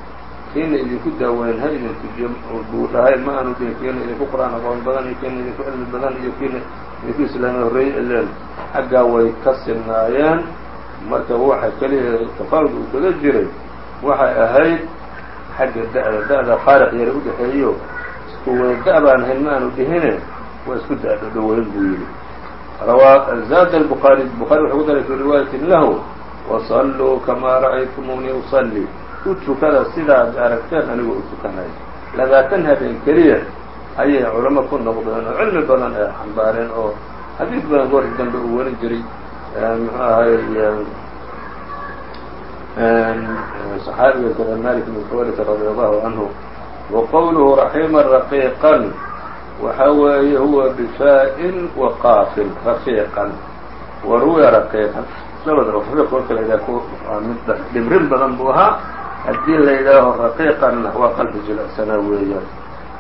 kiina idinku daaweyn ha idin tujiyo buu dhahay ma aanu dihin kiina idinku qur'aan aqoon badan iyo kiina idinku cilmi badan iyo kiina idinku islaami horreeye ileen xaggaa way ka sinaayeen marka waxa keliya tafaawud uu kaga jiray waxay ahayd xagga da'da da'da faariq yara udhexeeyo isku wada da' baan ahayn ma aanu dhihine waa isku da'da dhoweyn buu yidhi zaad الbخaarي bخarي wuxuu ku daray fي riwaayaةi lahu وصlوu kamaa ra'aytumuunii uصلي u tukada sidaad aragteen anigoo u tukanay labaatan habeen keliya ayay culamo ku noqdeen oo cilmi badan ay xambaareen oo xadiid badan goorki dambe uu warin jiray mxuu ahay صxaabiga kale malik بn xwalita radي allahu canhu وqwluhu raxima raqiiqا waxa weeye huwa bifaa-in wa qaafin rafiiqan wa ruwiya raqiiqan labada rafiiq kolka la yidhaha mid dhibrin badan buu ahaa haddii la yidhaaho raqiiqanna waa qalbi jilicsanaa weeyaan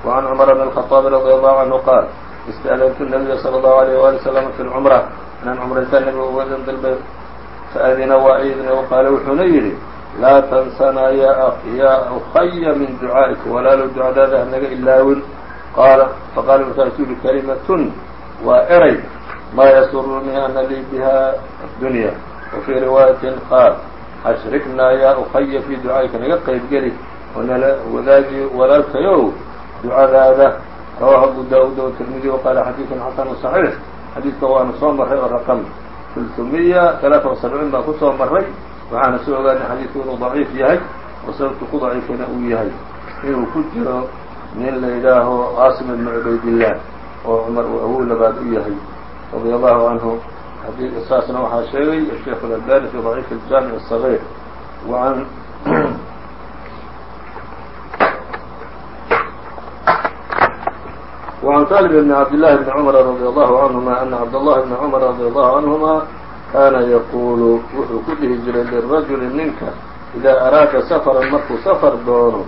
وعn cmر بn الخطاaب رadي الله عanهu qaal اstأdntu النabiya slى الlه عليه وaلي وسلم في الcمرة inaan cumraysa nabiga ugadan dalbay faأdina waa idna u qaale wuxuuna yidhi laa تnsanaa yaa أخya min duعاa'ika walaalow ducadaada hanaga ilaawin qaala faqaala markaasu yihi kalimatun waa eray maa yasurunii ana lii biha addunya wa fii riwaayatin qaal ashriknaa yaa ukaya fii ducaa'ika naga qaybgeli oo nala wadaagii walaalkayow ducadaada rawaahu abu daawuud watirmidi waqaala xadiidun xasanu saxiix xadiidka waanu soo marray oo raqam ultumiya alaaa wasabciin baa ku soo marray waxaana soo ogaanay xadiidku inuu daciif yahay oo sababku ku daciifana uu yahay inuu ku jiro nin la yidhaaho caasim ibn cubaydillaah oo cumar uu awow labaad u yahay radia allahu canhu saasna waxaa sheegay sheikh اlalbani fi ضaciif اjaamiع الصغيr an وعn طالب بن عبد الله بن cمر رضي الله عنهma أن عبد الله بن cمر رضي الله عنهma kana yqul wuxuu ku dhihi jiray lلرaجuل ninka إida araada سفرا markuu sفر doono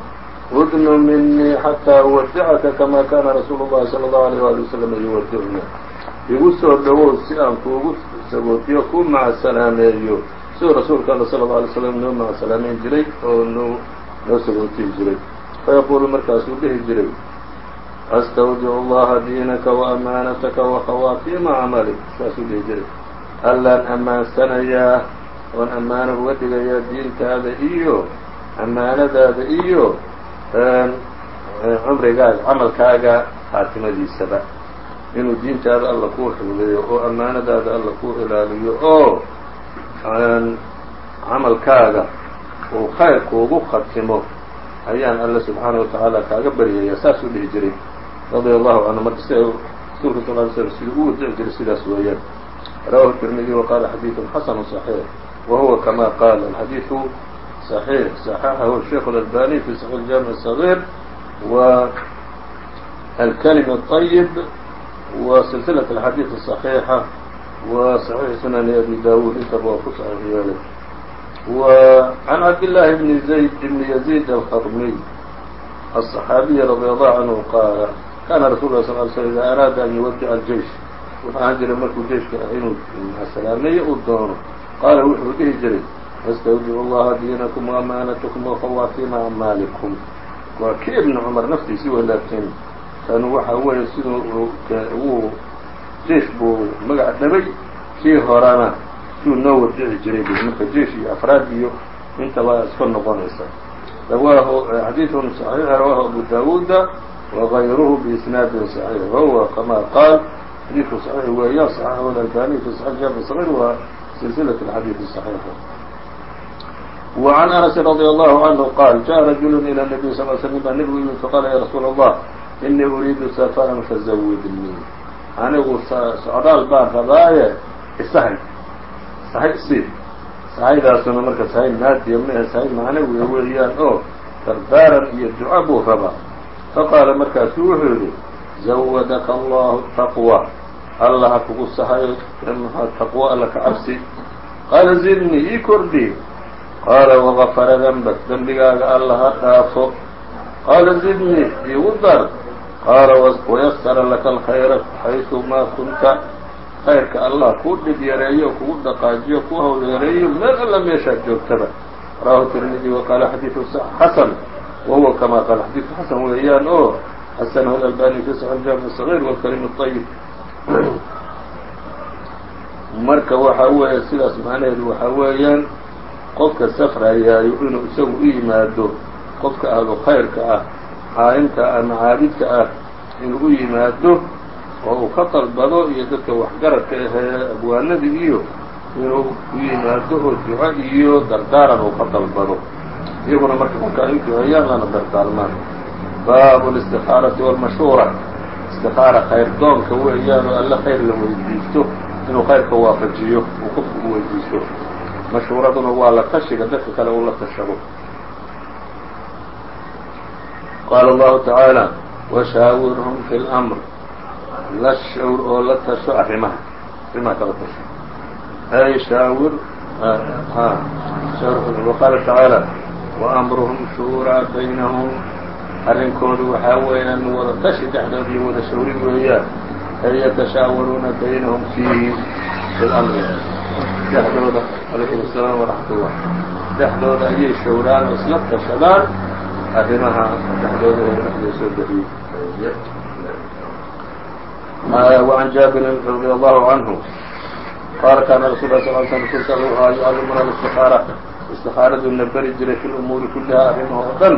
hudnu minii xataa uwadicaka kamaa kaana rasuulu llahi sala allahu alayh waali wasalam yuwadicuna igu soo dhowow si aan kuugu sagootiyo ku macsalaameeyo siduu rasuulka alla sala alla alay slam noo macsalaameyn jiray oo noo noo sagootihi jiray fayaquulu markaasuu dhihi jiray astawdicu allaha diinaka wa amaanataka wa khawaafiima camalik saasuu dhihi jiray allaan ammaansanayaa oon ammaano uga dhigayaa diintaada iyo ammaanadaada iyo Ehm, cumrigaaga camalkaaga khaatimadiisaba inuu diintaada alla kuu xifdiyo oo ammaanadaada alla kuu ilaaliyo oo ehm, camalkaaga uu khayr kuugu khatimo ayaan alla subxaana watacaala kaaga baryaya saasuu dhihi jiray. Radia allahu canhu marka si ay rasuulka sal ly slm siduu u wadici jiray sidaas weeyaan. Rawahu tirmidi wa xadiidun xasanu صaxiix wa huwa kama qaala. Xadiidu صحيح صححه الشhيخ الألباني في صحيح الجامع الصغير والكلم الطيب وسلسلة الحديث الصحيحة وصحيح سنن أبي داود intaba waa ku صحيح yeelay وعن عبد الله بن زيد بن يزيد الخطمي الصحاaبي رضي الله عنه qاaل كان رsuل اه صل ل سلم إذا أراada أن يودع الجيش wuxuu ahaan jiray markuu jeiشhka inuu salaameeyo uu doono qaala wuxuu dhihi jiray ystawjib allahu diinakum waamaanatkum wafawaakiima amaalikum waa kii ibn cumar naftiisii wey laakiin tanu waxa weeye siduu wuu jeish buu magac dhabay kii horana siduu noo wardici jiray bu marka jeish iyo afraad iyo intaba iska noqonaysa rawaahu xadiidun saxiixa rawaahu abu daawuuda wagayruhu biisnaadin saxiix wahuwa kamaa qaal xadiidku saxiix weeyaan saxaxahu albaniy fi saxiix jaami sagiir waa silsilat xadiidi saxiixa وعn أنس رضي الله عنه qال جaء رaجuل إلى النبي صل ل سلم baa nebigu yimid faqاla ya rasuul الlah إنii أuriidu سفرا fزawidnii anigu socdaal baan rabaaye isahay sahay isii sahaydaasuna marka sahay maadiya mehe sahay macnawiya weeyaan oo dardaaran iyo duco buu rabaa faqaala markaasu wuxuu yidhi zawadaka allahu taqwa alla ha kugu sahayo taqwo alla ka cabsi qaala zidnii ii kordhi qaala wagafara dembak dembigaaga alla ha dhaafo qaala zidnii iigu dar qaala wayasara laka alkhayra xaysu maa kunta khayrka allah kuu dhib yareeyo kugu dhaqaajiyo kuu hawl yareeyo meel alla meeshaad joogtaba rawahu tirmidi waqaala xadiidu xasan wahuwa kamaa qaala xadiidku xasan weeyaan oo xasanahu alalbani fi saxi sagiir waalkalim ayib marka waxa weeye sidaas macnaheedu waxaa weeyaan qofka safrayaayo inuu isagu u yimaado qofka ahlu khayrka ah caalimka ah macaabidka ah inuu u yimaado oo uu ka dalbado iyo dadka waxgaradka ahee abwaanada iyo inuu u yimaado oo duco iyo dardaaran uu ka dalbado iyaguna marka kolka ay u duceeyaan lana dardaarmaan baabu الاstikhaarati wاlmashhuura istikaara khayr doonka weeyaan oo alle khayr la weydiisto inuu khayrka waafajiyo uu qofku u weydiisto mashhuuraduna waa la tashiga dadka kale uu la tashado qaala allahu tacaala washaawirhum fi اlmr la shawr oo la tasho arrimaha arrimaha kala tasho ay shaawir waqaala tacaala waamruhum shuuraa baynahum arrinkoodu waxaa weeyaan wada tashi dhexdooda iyo wada shawrid weeyaan ay yatashaawaluuna baynahum fiihi bilamri dhexdooda alaykum asalaam waraxmatullah dhexdooda ayay shawraan oo isla tashadaan arrimaha dhexdooda ee dhexdoo soo geliyey wacan jaabirin radia allahu canhu qaala kaana rasul sal sl rasulka wuxuu ahaa yucallimuna alistiqaara istikaaraduuna beri jiray fi lumuuri kulliha arrimaha oo dhan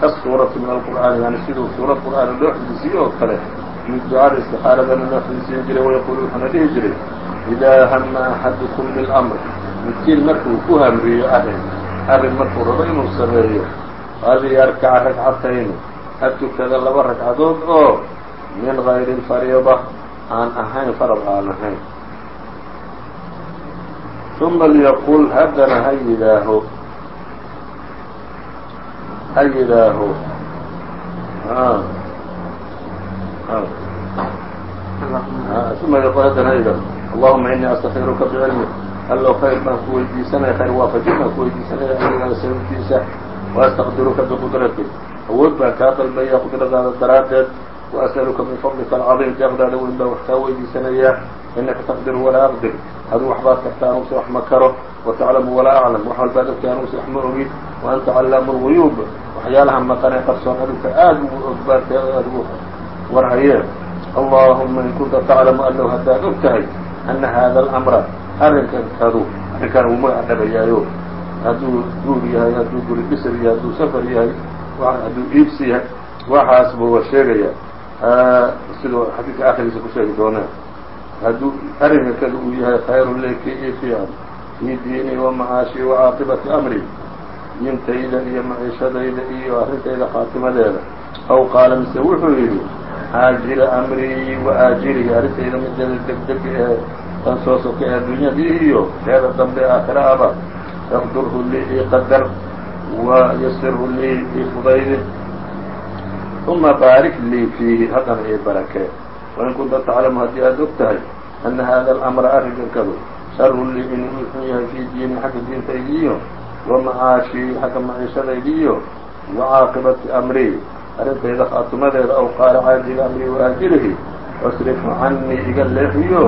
kasurati min alqur'aani yani siduu suurad qur'aana loo xidisiiyo oo kale min ducaai istixaaradana loo xidisiin jiray wayaquulu wuxuuna dhihi jiray idaa hama axadukum biاlamr midkiin markuu ku hamriyo arrin arrin markuu rabo inuu sameeyo qad yarkaca ragcatayni ha tukada laba ragcadood oo min gayri lfariida aan ahayn farad aan ahayn uma lyaqul haddana ha yidhaaho ha yidhaaho uma yqul haddana ha yidhaaho allahuma inii astakiruka bcilmi allow khayr baan ku weydiisanaya khayr waafajin baan ku weydiisanaya cilmigaada sababtiisa وastaqdiruka bqudratik awood baan kaa dalbaya qudradaada daraaddeed وأsألka min fضlika الcaظيم deeqdaada weyn baan wax kaa weydiisanayaa inaka taqdir walaa aqdir aduu waxbaad karta anugse wax ma karo وtaclamu walaa aclam wax walbaad ogtay anugse wax ma ogid وanta callaamu الغuyuub waxyaalaha maqanee qarsoon aduka aad ugu ogbaatay aad ugu war haye allahuma in kunta taclamu anlow haddaad og tahay ana hada almra arrinkankadu arrinkaan uu magaca dhabayaayo. Hadduu guur yahay hadduu guri dhisir yahay hadduu safar yahay hadduu iibsi yahay waxaas buu sheegaya. Sidoo xadiidka akhirkiisa ku sheegi doonaa hadduu arrinkankadu uu yahay khayrun leki io fiican fii diini wa macaashii wa caaqibati amri diintayda iyo maciishadayda iyo arrintayda khaatimadeeda aw qaala mise wuxuu yidhi caajila amrii wa aajilihi arrintayda mideeda degdeg ee tan soo soka ee adduunyadii iyo teeda dambe aakhira aba yaqdurhu lii ii qadar wa yasirhu lii ii fudaydi uma baarik lii fiihi haddana ii barakee wain kunta taclamu haddii aada og tahay ana hada alamra arrinkankadu sharun lii inuu xun yahay fii diini xagga diintaydi iyo. Wa macaashii xagga maciishadaydi iyo. Wa caaqibati amrii arrintayda khaatimadeeda aw qaala caajili amrii waajilihi wasrifhu canii iga leexiyo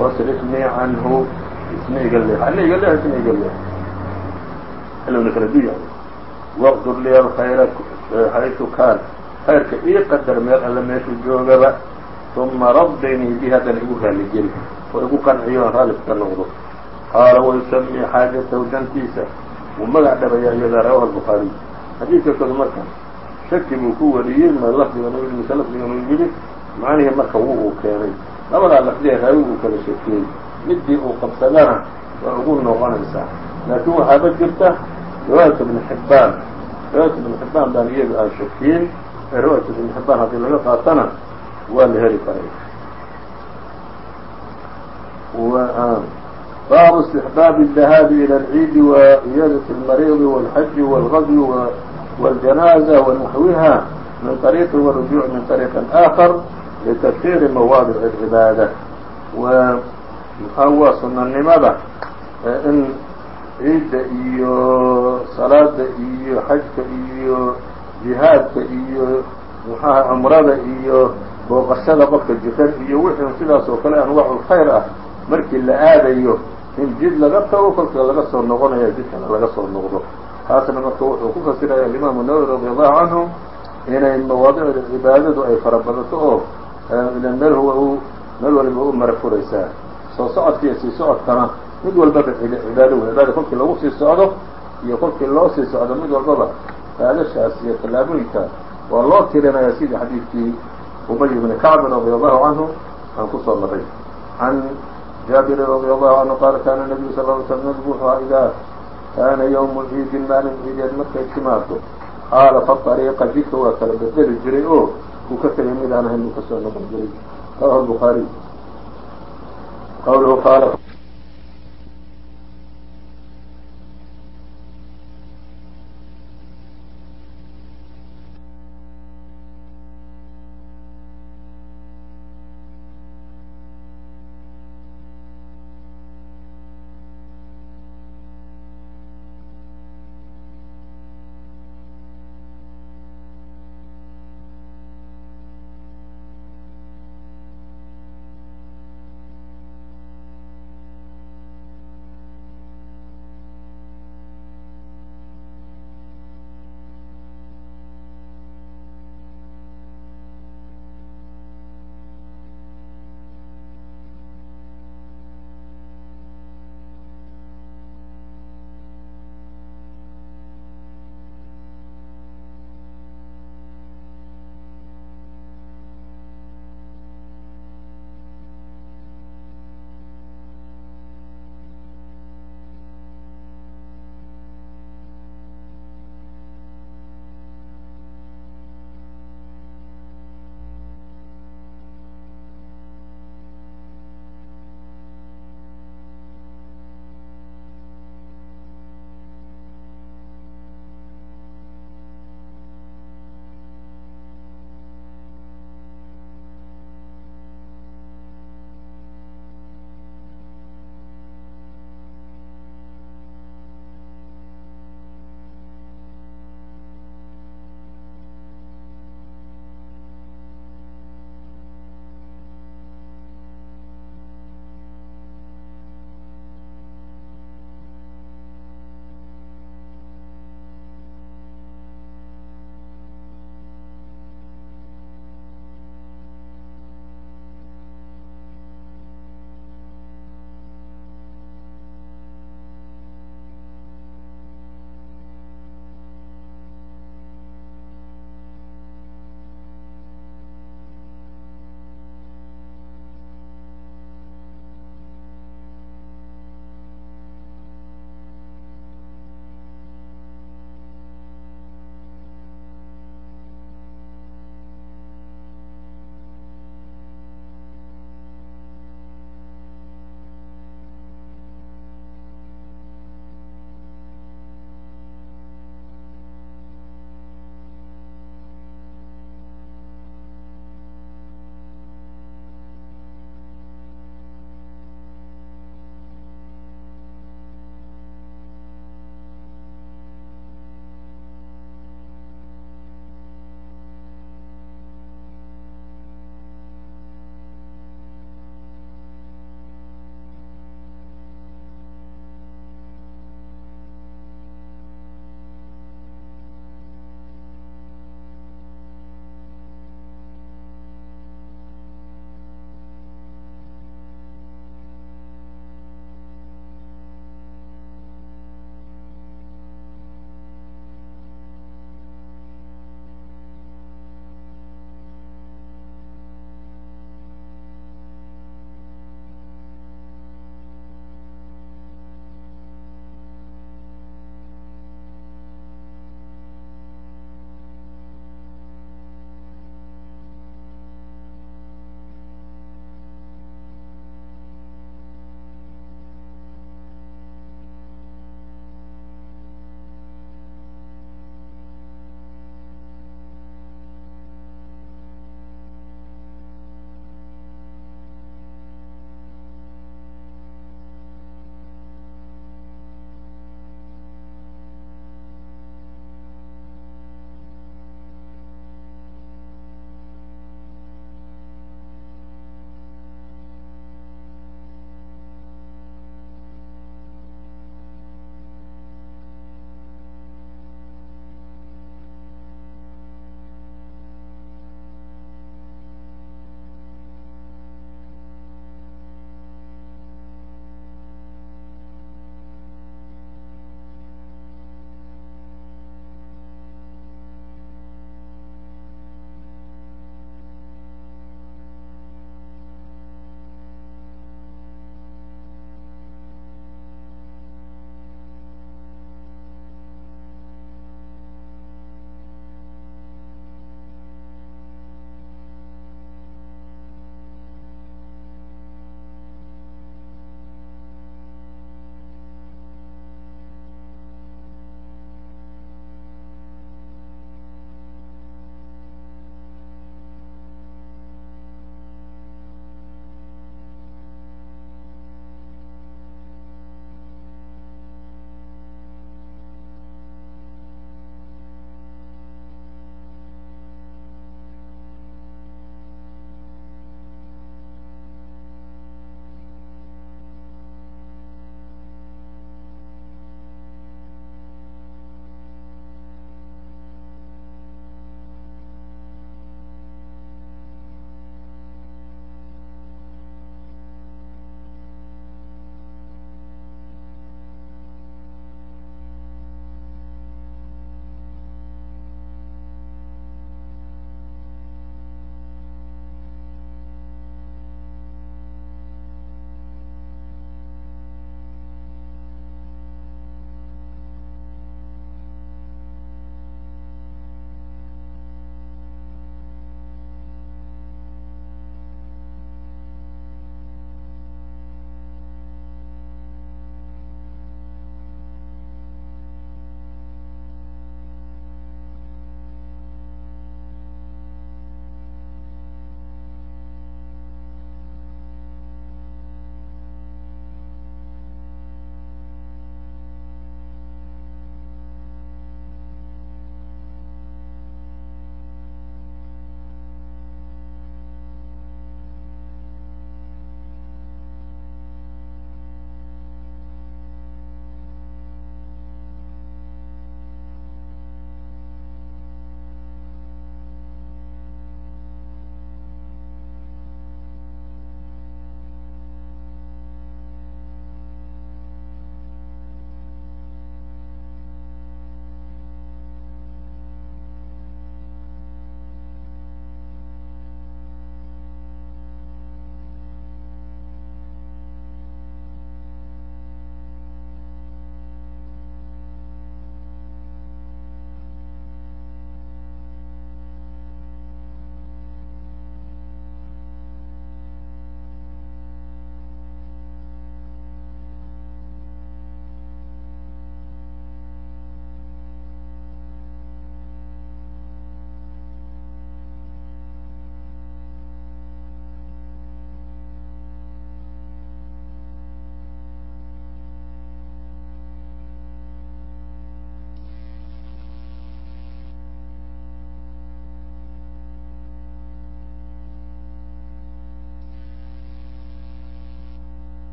wasrifnii canhu isna iga leex. Ana iga leex isna iga leex. Ilowna kala duya waqdur lii alkhayra xaytu kaan. Khayrka ii qadar meel alle meeshuu joogaba uma radinii bi haddana igu raaligeli oo igu qanciyo aan raalli ka noqdo. Qaala wayusamii xaajatahu dantiisa wuu magac dhabayaa iyadaa rawahu albukhaariy xadiidka kadu marka shaki buu ku wariyey ma lafdigan u mise lafdigan uu yidhi macnihii marka wu uu keenay labadaa lafdiya raawi uu kala shakiyey midii uu qabsadana waa ugu noqonaysaa laakiin waxaaba jirta riwaayat ibni xibbaan riwaayat ibni xibbaan baan iyaga aan shakiyin ee riwaayat ibni xibbaan haddii laga qaatana waa la heli karay baabu istixbaabi الdahaabi ilى اlciidi وعiyadaة اlmariidi wاlxaji wاlgadwi wاljanaaza wanaxwiha min طariiqi wاrujuuc min طariiqi آakar litafsiiri mawaadic الcibaada waa sunanimada in ciidda iyo salaada iyo xajka iyo jihaadka iyo muxaha cumrada iyo booqashada qofka jiran iyo wixii sidaas oo kale anwaacu khayr ah markii la aadayo in jid laga tago kolka laga soo noqonaya jidkana laga soo noqdo taasna marka wuxuu ku fasiraya alimaamu nawawi radi allahu canhu inay mawaadicda cibaadadu ay fara badato oo meel huwa u meel waliba u mara furaysaa soo socodka iyo sii socodkana mid walbaba cibaado wey cibaada kolkii lagu sii socdo iyo kolkii loo sii socdo mid walbaba raadashaas iyo tallaabooyinka waa loo tirinaya sidii xadiidkii ubay bni kacb radi allahu canhu aan ku soo maray can jaabirin radi allahu canhu qaala kaana nabiyu sal ly slm nabigu wuxuu ahaa idaa kaana yawmu ciidin maalin ciideed markay timaado xaalafa ariiqa jidka waa kala bedeli jiray oo uu ka tegay mid aan ahayn uu ka soo noqon jiray rawahu lbukhaariy qawluhu qaala